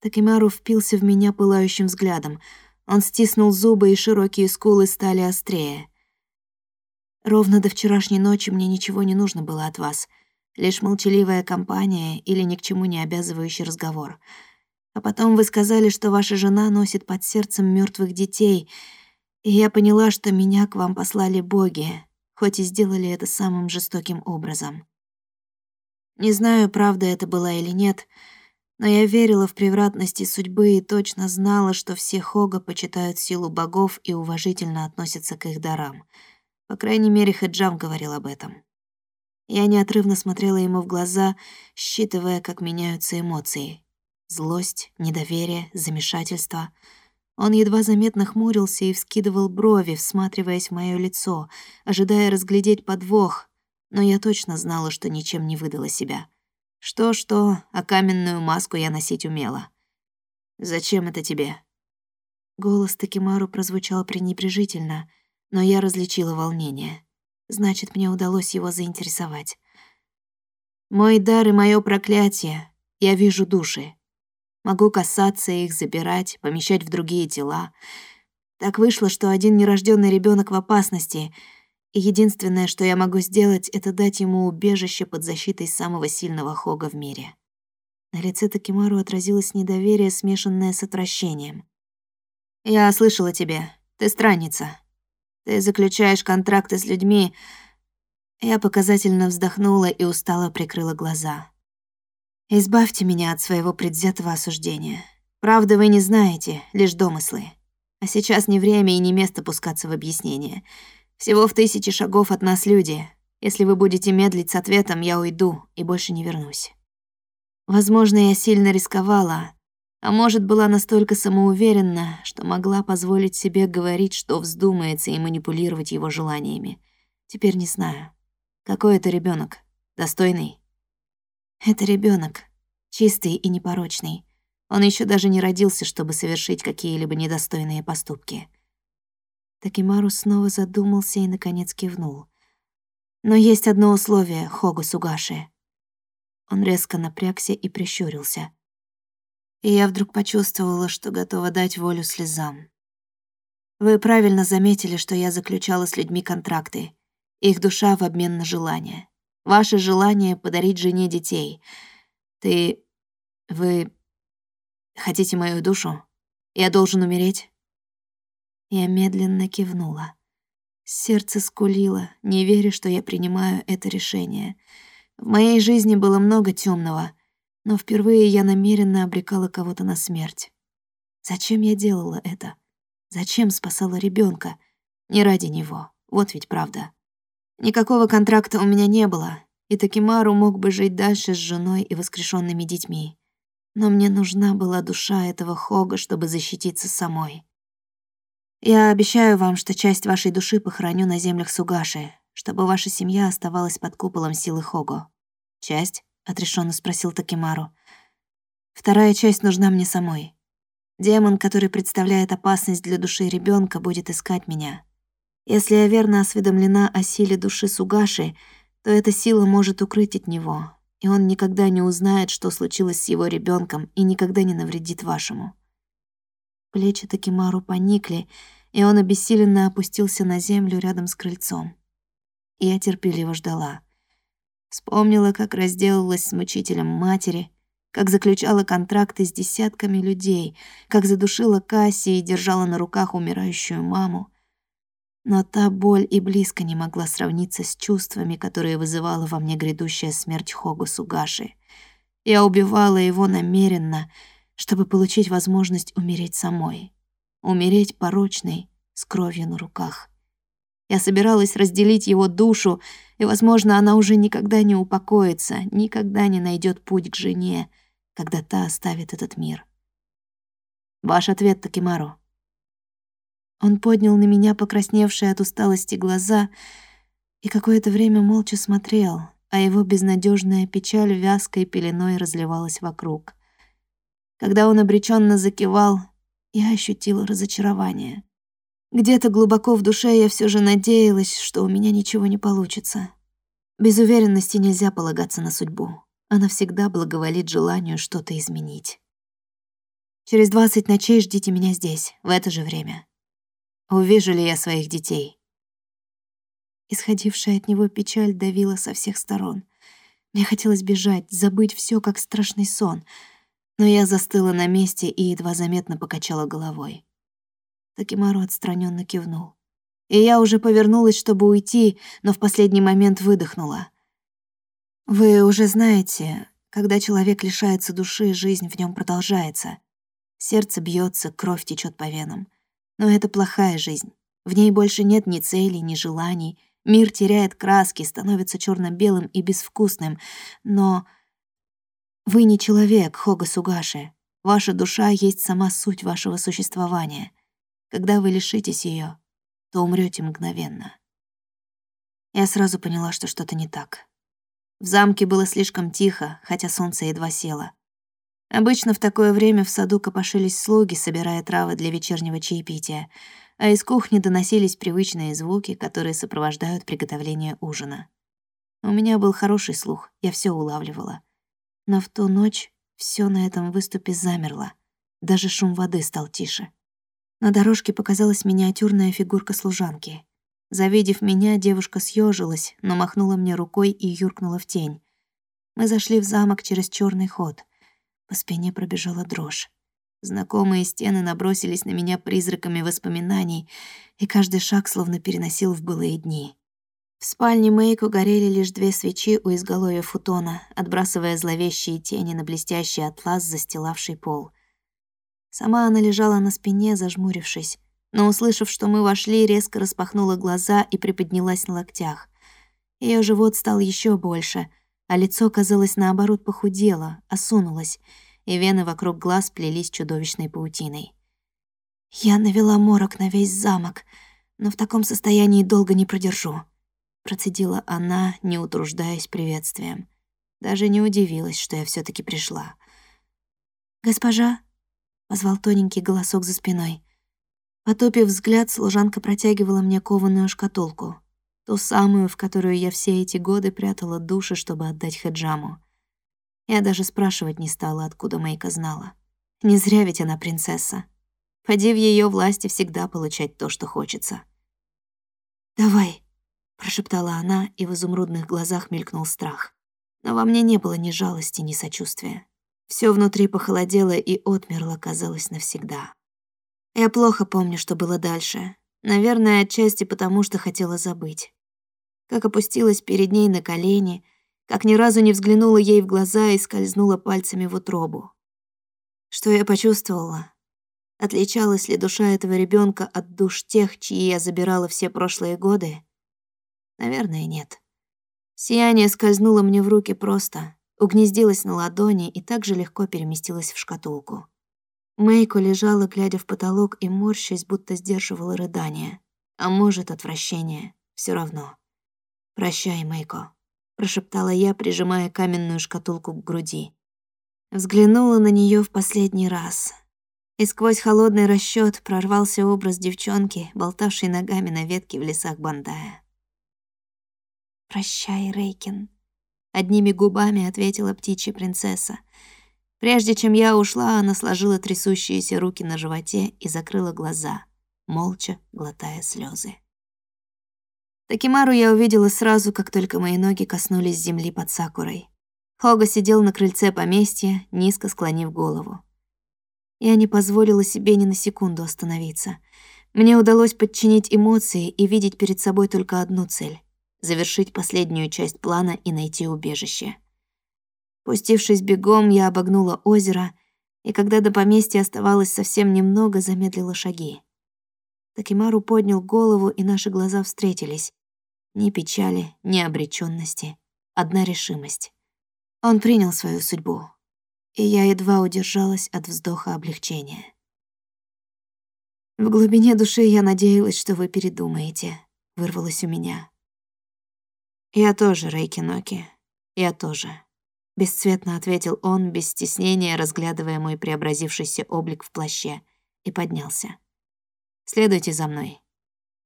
Такимару впился в меня пылающим взглядом. Он стиснул зубы, и широкие скулы стали острее. «Ровно до вчерашней ночи мне ничего не нужно было от вас. Лишь молчаливая компания или ни к чему не обязывающий разговор. А потом вы сказали, что ваша жена носит под сердцем мертвых детей, и я поняла, что меня к вам послали боги, хоть и сделали это самым жестоким образом. Не знаю, правда это была или нет, но я верила в превратности судьбы и точно знала, что все Хога почитают силу богов и уважительно относятся к их дарам. По крайней мере, Хаджам говорил об этом. Я неотрывно смотрела ему в глаза, считывая, как меняются эмоции. Злость, недоверие, замешательство. Он едва заметно хмурился и вскидывал брови, всматриваясь в моё лицо, ожидая разглядеть подвох, но я точно знала, что ничем не выдала себя. Что-что, а каменную маску я носить умела. «Зачем это тебе?» Голос Такимару прозвучал пренебрежительно, но я различила волнение. Значит, мне удалось его заинтересовать. «Мой дар и моё проклятие. Я вижу души. Могу касаться их, забирать, помещать в другие тела. Так вышло, что один нерожденный ребенок в опасности — и единственное, что я могу сделать, это дать ему убежище под защитой самого сильного хога в мире. На лице Такимару отразилось недоверие, смешанное с отвращением. «Я слышала тебе. Ты странница. Ты заключаешь контракты с людьми...» Я показательно вздохнула и устало прикрыла глаза. «Избавьте меня от своего предвзятого осуждения. Правда вы не знаете, лишь домыслы. А сейчас не время и не место пускаться в объяснения. Всего в тысячи шагов от нас люди. Если вы будете медлить с ответом, я уйду и больше не вернусь. Возможно, я сильно рисковала, А может, была настолько самоуверенна, что могла позволить себе говорить, что вздумается, и манипулировать его желаниями. Теперь не знаю. Какой это ребенок? Достойный? Это ребенок, чистый и непорочный. Он еще даже не родился, чтобы совершить какие-либо недостойные поступки. Такимару снова задумался и, наконец, кивнул. «Но есть одно условие, Хогу Сугаши». Он резко напрягся и прищурился. И я вдруг почувствовала, что готова дать волю слезам. Вы правильно заметили, что я заключала с людьми контракты. Их душа в обмен на желание. Ваше желание — подарить жене детей. Ты... Вы... Хотите мою душу? Я должен умереть?» Я медленно кивнула. Сердце скулило, не веря, что я принимаю это решение. В моей жизни было много темного, но впервые я намеренно обрекала кого-то на смерть. Зачем я делала это? Зачем спасала ребенка? Не ради него. Вот ведь правда. Никакого контракта у меня не было, и Такимару мог бы жить дальше с женой и воскрешенными детьми. Но мне нужна была душа этого Хога, чтобы защититься самой. Я обещаю вам, что часть вашей души похороню на землях Сугаши, чтобы ваша семья оставалась под куполом силы Хого. Часть? Отрешенно спросил Такимару. Вторая часть нужна мне самой. Демон, который представляет опасность для души ребенка, будет искать меня. Если я верно осведомлена о силе души Сугаши, то эта сила может укрыть от него, и он никогда не узнает, что случилось с его ребенком, и никогда не навредит вашему. Плечи Такимару поникли, и он обессиленно опустился на землю рядом с крыльцом. Я терпеливо ждала. Вспомнила, как разделалась с мучителем матери, как заключала контракты с десятками людей, как задушила Касси и держала на руках умирающую маму. Но та боль и близко не могла сравниться с чувствами, которые вызывала во мне грядущая смерть Хогу Сугаши. Я убивала его намеренно, чтобы получить возможность умереть самой. Умереть порочной, с кровью на руках. Я собиралась разделить его душу, и, возможно, она уже никогда не упокоится, никогда не найдет путь к жене, когда та оставит этот мир. Ваш ответ, Такимару. Он поднял на меня покрасневшие от усталости глаза и какое-то время молча смотрел, а его безнадежная печаль вязкой пеленой разливалась вокруг. Когда он обреченно закивал, я ощутила разочарование. Где-то глубоко в душе я все же надеялась, что у меня ничего не получится. Без уверенности нельзя полагаться на судьбу. Она всегда благоволит желанию что-то изменить. Через двадцать ночей ждите меня здесь, в это же время. Увижу ли я своих детей? Исходившая от него печаль давила со всех сторон. Мне хотелось бежать, забыть все как страшный сон, но я застыла на месте и едва заметно покачала головой. Такимару отстраненно кивнул. И я уже повернулась, чтобы уйти, но в последний момент выдохнула. «Вы уже знаете, когда человек лишается души, жизнь в нем продолжается. Сердце бьется, кровь течет по венам. Но это плохая жизнь. В ней больше нет ни целей, ни желаний. Мир теряет краски, становится черно белым и безвкусным. Но вы не человек, Хога Сугаши. Ваша душа есть сама суть вашего существования. Когда вы лишитесь ее, то умрете мгновенно. Я сразу поняла, что что-то не так. В замке было слишком тихо, хотя солнце едва село. Обычно в такое время в саду копошились слуги, собирая травы для вечернего чаепития, а из кухни доносились привычные звуки, которые сопровождают приготовление ужина. У меня был хороший слух, я все улавливала. Но в ту ночь все на этом выступе замерло. Даже шум воды стал тише. На дорожке показалась миниатюрная фигурка служанки. Завидев меня, девушка съежилась, но махнула мне рукой и юркнула в тень. Мы зашли в замок через черный ход — по спине пробежала дрожь. Знакомые стены набросились на меня призраками воспоминаний, и каждый шаг словно переносил в былые дни. В спальне Мэйко горели лишь две свечи у изголовья футона, отбрасывая зловещие тени на блестящий атлас, застилавший пол. Сама она лежала на спине, зажмурившись, но, услышав, что мы вошли, резко распахнула глаза и приподнялась на локтях. Ее живот стал еще больше — а лицо, казалось, наоборот похудело, осунулось, и вены вокруг глаз плелись чудовищной паутиной. «Я навела морок на весь замок, но в таком состоянии долго не продержу», процедила она, не утруждаясь приветствием. Даже не удивилась, что я все таки пришла. «Госпожа?» — позвал тоненький голосок за спиной. Потупив взгляд, служанка протягивала мне кованую шкатулку. Ту самую, в которую я все эти годы прятала души, чтобы отдать Хаджаму. Я даже спрашивать не стала, откуда Мейка знала. Не зря ведь она принцесса. Поди в ее власти всегда получать то, что хочется. «Давай», — прошептала она, и в изумрудных глазах мелькнул страх. Но во мне не было ни жалости, ни сочувствия. Все внутри похолодело и отмерло, казалось, навсегда. Я плохо помню, что было дальше. Наверное, отчасти потому, что хотела забыть. Как опустилась перед ней на колени, как ни разу не взглянула ей в глаза и скользнула пальцами в утробу. Что я почувствовала? Отличалась ли душа этого ребенка от душ тех, чьи я забирала все прошлые годы? Наверное, нет. Сияние скользнуло мне в руки просто, угнездилась на ладони и так же легко переместилась в шкатулку. Мэйко лежала, глядя в потолок и морщась, будто сдерживала рыдание. А может, отвращение. Все равно. «Прощай, Мэйко», — прошептала я, прижимая каменную шкатулку к груди. Взглянула на нее в последний раз. И сквозь холодный расчет прорвался образ девчонки, болтавшей ногами на ветке в лесах Бандая. «Прощай, Рейкин», одними губами ответила птичья принцесса. Прежде чем я ушла, она сложила трясущиеся руки на животе и закрыла глаза, молча глотая слезы. Такимару я увидела сразу, как только мои ноги коснулись земли под сакурой. Хога сидел на крыльце поместья, низко склонив голову. Я не позволила себе ни на секунду остановиться. Мне удалось подчинить эмоции и видеть перед собой только одну цель завершить последнюю часть плана и найти убежище. Пустившись бегом, я обогнула озеро, и когда до поместья оставалось совсем немного, замедлила шаги. Такимару поднял голову, и наши глаза встретились. Ни печали, ни обречённости, одна решимость. Он принял свою судьбу, и я едва удержалась от вздоха облегчения. «В глубине души я надеялась, что вы передумаете», — вырвалось у меня. «Я тоже, Рейкиноки, я тоже», — бесцветно ответил он, без стеснения разглядывая мой преобразившийся облик в плаще, и поднялся. «Следуйте за мной».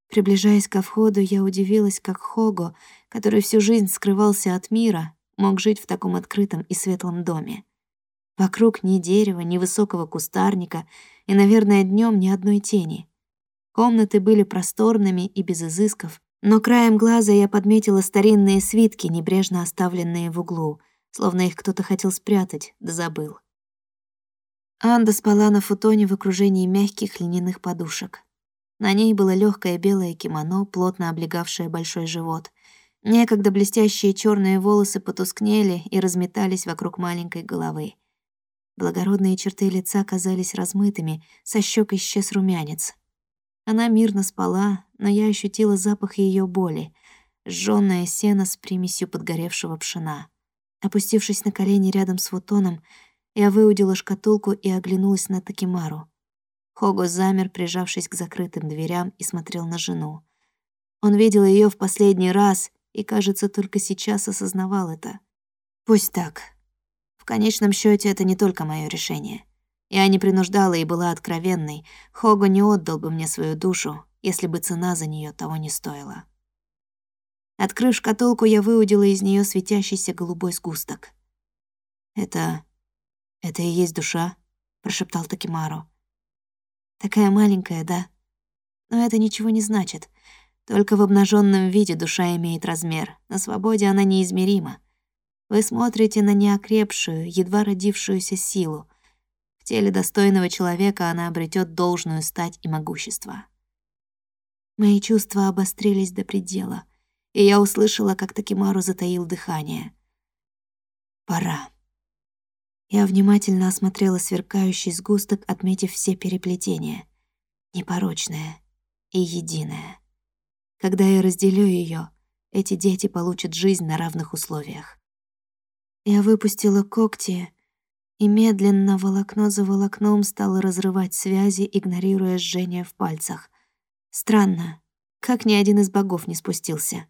Приближаясь ко входу, я удивилась, как Хого, который всю жизнь скрывался от мира, мог жить в таком открытом и светлом доме. Вокруг ни дерева, ни высокого кустарника и, наверное, днем ни одной тени. Комнаты были просторными и без изысков, но краем глаза я подметила старинные свитки, небрежно оставленные в углу, словно их кто-то хотел спрятать, да забыл. Анда спала на футоне в окружении мягких льняных подушек. На ней было легкое белое кимоно, плотно облегавшее большой живот. Некогда блестящие черные волосы потускнели и разметались вокруг маленькой головы. Благородные черты лица казались размытыми, со щек исчез румянец. Она мирно спала, но я ощутила запах ее боли, сжённое сено с примесью подгоревшего пшена. Опустившись на колени рядом с футоном, я выудила шкатулку и оглянулась на Такимару. Хого замер, прижавшись к закрытым дверям, и смотрел на жену. Он видел ее в последний раз и, кажется, только сейчас осознавал это. Пусть так. В конечном счете это не только мое решение. Я не принуждала и была откровенной. Хого не отдал бы мне свою душу, если бы цена за нее того не стоила. Открыв шкатулку, я выудила из нее светящийся голубой сгусток. «Это... это и есть душа?» — прошептал Такимару. «Такая маленькая, да? Но это ничего не значит. Только в обнаженном виде душа имеет размер, на свободе она неизмерима. Вы смотрите на неокрепшую, едва родившуюся силу, в теле достойного человека она обретет должную стать и могущество. Мои чувства обострились до предела, и я услышала, как Такимару затаил дыхание. «Пора». Я внимательно осмотрела сверкающий сгусток, отметив все переплетения. Непорочное и единое. Когда я разделю ее, эти дети получат жизнь на равных условиях. Я выпустила когти и медленно волокно за волокном стало разрывать связи, игнорируя жжение в пальцах. Странно, как ни один из богов не спустился.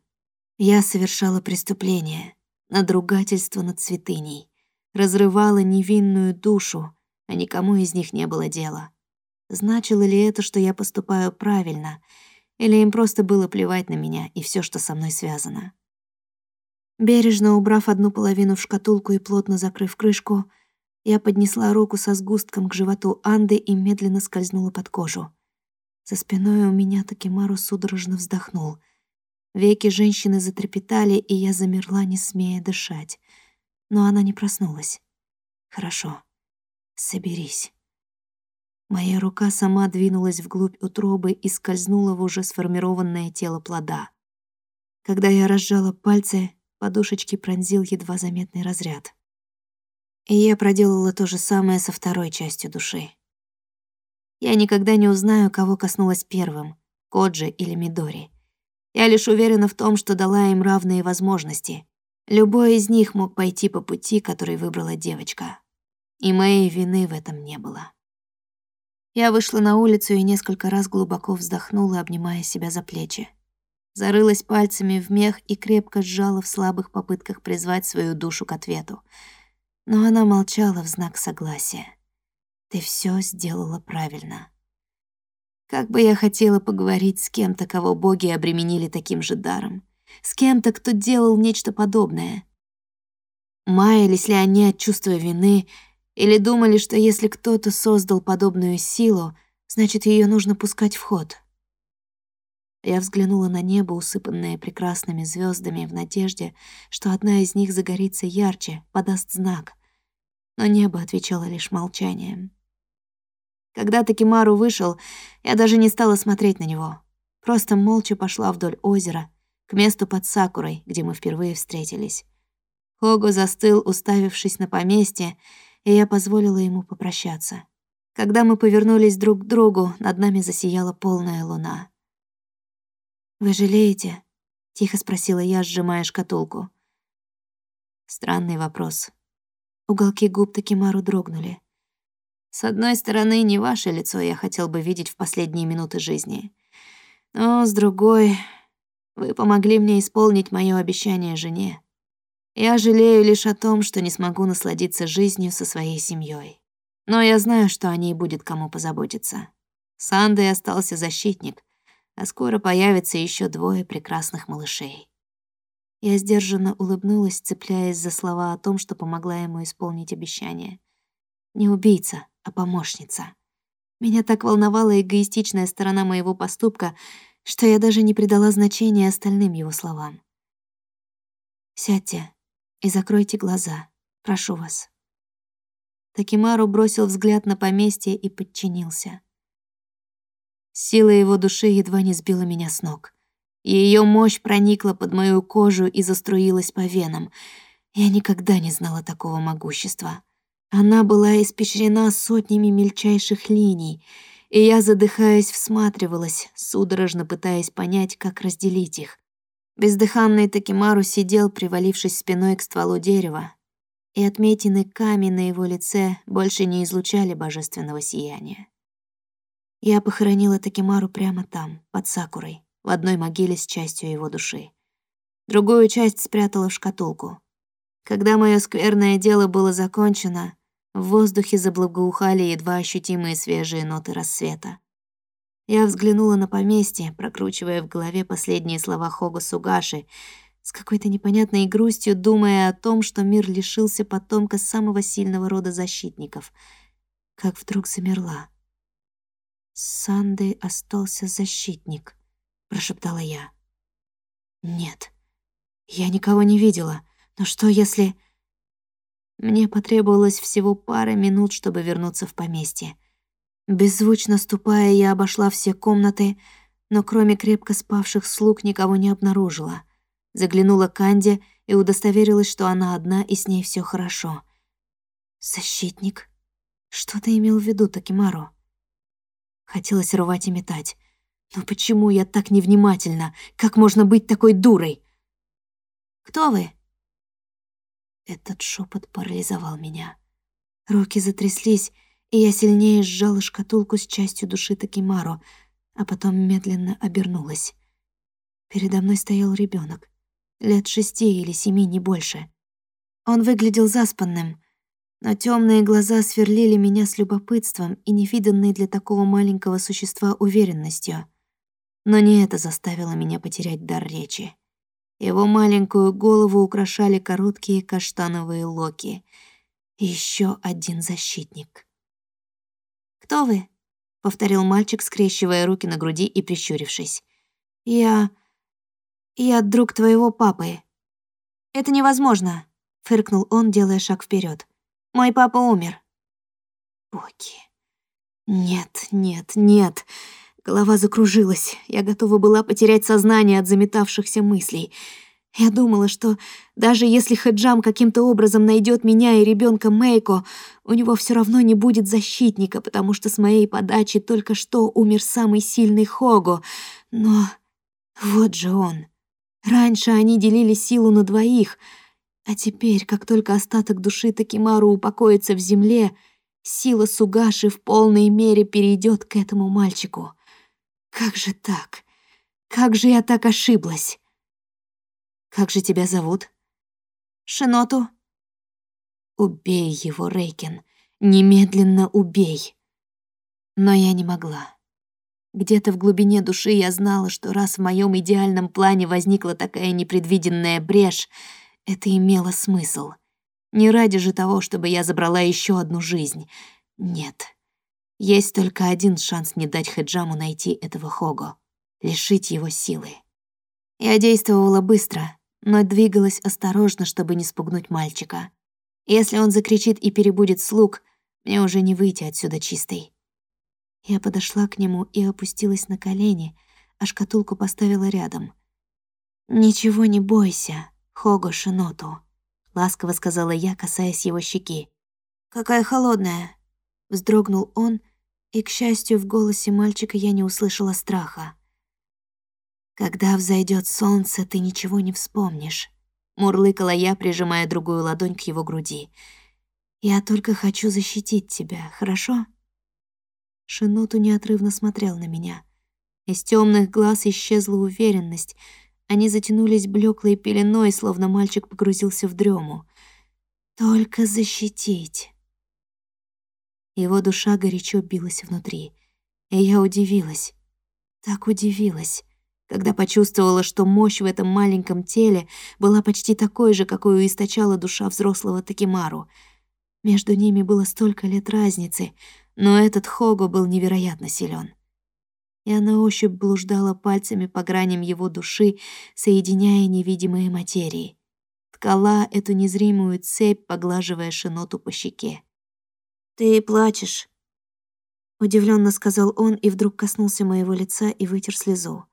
Я совершала преступление, надругательство над святыней, разрывала невинную душу, а никому из них не было дела. Значило ли это, что я поступаю правильно, или им просто было плевать на меня и все, что со мной связано? Бережно убрав одну половину в шкатулку и плотно закрыв крышку, я поднесла руку со сгустком к животу Анды и медленно скользнула под кожу. За спиной у меня Такимару судорожно вздохнул. Веки женщины затрепетали, и я замерла, не смея дышать. Но она не проснулась. Хорошо. Соберись. Моя рука сама двинулась вглубь утробы и скользнула в уже сформированное тело плода. Когда я разжала пальцы, подушечки пронзил едва заметный разряд. И я проделала то же самое со второй частью души. Я никогда не узнаю, кого коснулась первым, Коджи или Мидори. Я лишь уверена в том, что дала им равные возможности. Любой из них мог пойти по пути, который выбрала девочка. И моей вины в этом не было. Я вышла на улицу и несколько раз глубоко вздохнула, обнимая себя за плечи зарылась пальцами в мех и крепко сжала в слабых попытках призвать свою душу к ответу. Но она молчала в знак согласия. «Ты все сделала правильно». Как бы я хотела поговорить с кем-то, кого боги обременили таким же даром. С кем-то, кто делал нечто подобное. Маялись ли они от чувства вины, или думали, что если кто-то создал подобную силу, значит, ее нужно пускать в ход. Я взглянула на небо, усыпанное прекрасными звездами, в надежде, что одна из них загорится ярче, подаст знак. Но небо отвечало лишь молчанием. Когда Такимару вышел, я даже не стала смотреть на него. Просто молча пошла вдоль озера, к месту под Сакурой, где мы впервые встретились. Хого застыл, уставившись на поместье, и я позволила ему попрощаться. Когда мы повернулись друг к другу, над нами засияла полная луна. «Вы жалеете?» — тихо спросила я, сжимая шкатулку. Странный вопрос. Уголки губ Такимару дрогнули. С одной стороны, не ваше лицо я хотел бы видеть в последние минуты жизни. Но с другой, вы помогли мне исполнить моё обещание жене. Я жалею лишь о том, что не смогу насладиться жизнью со своей семьей. Но я знаю, что о ней будет кому позаботиться. С Андой остался защитник, а скоро появится еще двое прекрасных малышей. Я сдержанно улыбнулась, цепляясь за слова о том, что помогла ему исполнить обещание. Не убийца, а помощница. Меня так волновала эгоистичная сторона моего поступка, что я даже не придала значения остальным его словам. «Сядьте и закройте глаза, прошу вас». Такимару бросил взгляд на поместье и подчинился. Сила его души едва не сбила меня с ног. Ее мощь проникла под мою кожу и заструилась по венам. Я никогда не знала такого могущества. Она была испещрена сотнями мельчайших линий, и я, задыхаясь, всматривалась, судорожно пытаясь понять, как разделить их. Бездыханный Такимару сидел, привалившись спиной к стволу дерева, и отметины камень на его лице больше не излучали божественного сияния. Я похоронила Такимару прямо там, под Сакурой, в одной могиле с частью его души. Другую часть спрятала в шкатулку. Когда мое скверное дело было закончено, в воздухе заблагоухали едва ощутимые свежие ноты рассвета. Я взглянула на поместье, прокручивая в голове последние слова Хога Сугаши, с какой-то непонятной грустью думая о том, что мир лишился потомка самого сильного рода защитников. Как вдруг замерла. «С остался защитник», — прошептала я. «Нет, я никого не видела. Но что если...» Мне потребовалось всего пара минут, чтобы вернуться в поместье. Беззвучно ступая, я обошла все комнаты, но кроме крепко спавших слуг никого не обнаружила. Заглянула к Анде и удостоверилась, что она одна и с ней все хорошо. «Защитник? Что ты имел в виду, Такимару?» Хотелось рвать и метать. Но почему я так невнимательна? Как можно быть такой дурой? «Кто вы?» Этот шепот парализовал меня. Руки затряслись, и я сильнее сжала шкатулку с частью души Такимару, а потом медленно обернулась. Передо мной стоял ребенок, лет шести или семи, не больше. Он выглядел заспанным, но темные глаза сверлили меня с любопытством и невиданной для такого маленького существа уверенностью. Но не это заставило меня потерять дар речи. Его маленькую голову украшали короткие каштановые локи. Еще один защитник. «Кто вы?» — повторил мальчик, скрещивая руки на груди и прищурившись. «Я... я друг твоего папы». «Это невозможно», — фыркнул он, делая шаг вперед. «Мой папа умер». «Боги... Нет, нет, нет...» Голова закружилась. Я готова была потерять сознание от заметавшихся мыслей. Я думала, что даже если Хаджам каким-то образом найдет меня и ребенка Мейко, у него все равно не будет защитника, потому что с моей подачи только что умер самый сильный Хого. Но вот же он. Раньше они делили силу на двоих, а теперь, как только остаток души Такимару упокоится в земле, сила Сугаши в полной мере перейдет к этому мальчику. Как же так? Как же я так ошиблась? Как же тебя зовут? Шиноту. Убей его, Рейкин. Немедленно убей. Но я не могла. Где-то в глубине души я знала, что раз в моем идеальном плане возникла такая непредвиденная брешь, это имело смысл. Не ради же того, чтобы я забрала еще одну жизнь. Нет. Есть только один шанс не дать Хеджаму найти этого Хого — лишить его силы. Я действовала быстро, но двигалась осторожно, чтобы не спугнуть мальчика. Если он закричит и перебудет слуг, мне уже не выйти отсюда чистой. Я подошла к нему и опустилась на колени, а шкатулку поставила рядом. «Ничего не бойся, Хого Шиноту», — ласково сказала я, касаясь его щеки. «Какая холодная!» — вздрогнул он, и, к счастью, в голосе мальчика я не услышала страха. «Когда взойдет солнце, ты ничего не вспомнишь», — мурлыкала я, прижимая другую ладонь к его груди. «Я только хочу защитить тебя, хорошо?» Шиноту неотрывно смотрел на меня. Из темных глаз исчезла уверенность. Они затянулись блеклой пеленой, словно мальчик погрузился в дрему. «Только защитить». Его душа горячо билась внутри. И я удивилась. Так удивилась, когда почувствовала, что мощь в этом маленьком теле была почти такой же, какую источала душа взрослого Такимару. Между ними было столько лет разницы, но этот Хого был невероятно силен. Я на ощупь блуждала пальцами по граням его души, соединяя невидимые материи. Ткала эту незримую цепь, поглаживая шиноту по щеке. «Ты плачешь», — удивленно сказал он и вдруг коснулся моего лица и вытер слезу.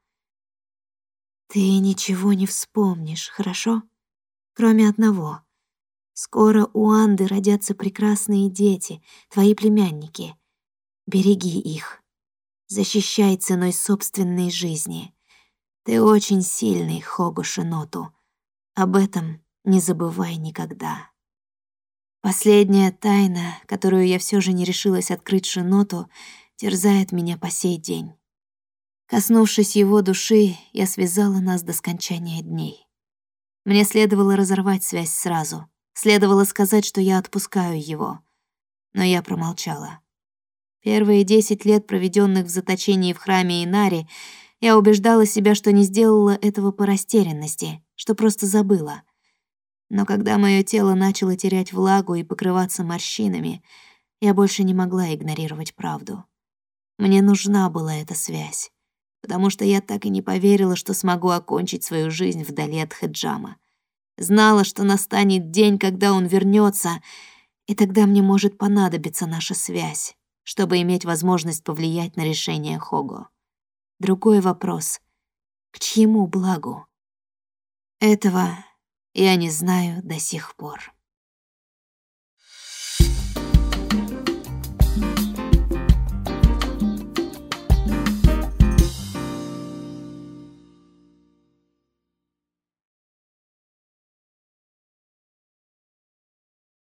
«Ты ничего не вспомнишь, хорошо? Кроме одного. Скоро у Анды родятся прекрасные дети, твои племянники. Береги их. Защищай ценой собственной жизни. Ты очень сильный, Хогу Шиноту. Об этом не забывай никогда». Последняя тайна, которую я все же не решилась открыть Шиноту, терзает меня по сей день. Коснувшись его души, я связала нас до скончания дней. Мне следовало разорвать связь сразу. Следовало сказать, что я отпускаю его. Но я промолчала. Первые десять лет, проведенных в заточении в храме Инари, я убеждала себя, что не сделала этого по растерянности, что просто забыла. Но когда мое тело начало терять влагу и покрываться морщинами, я больше не могла игнорировать правду. Мне нужна была эта связь, потому что я так и не поверила, что смогу окончить свою жизнь вдали от Хеджама. Знала, что настанет день, когда он вернется, и тогда мне может понадобиться наша связь, чтобы иметь возможность повлиять на решение Хого. Другой вопрос — к чьему благу? Этого я не знаю до сих пор.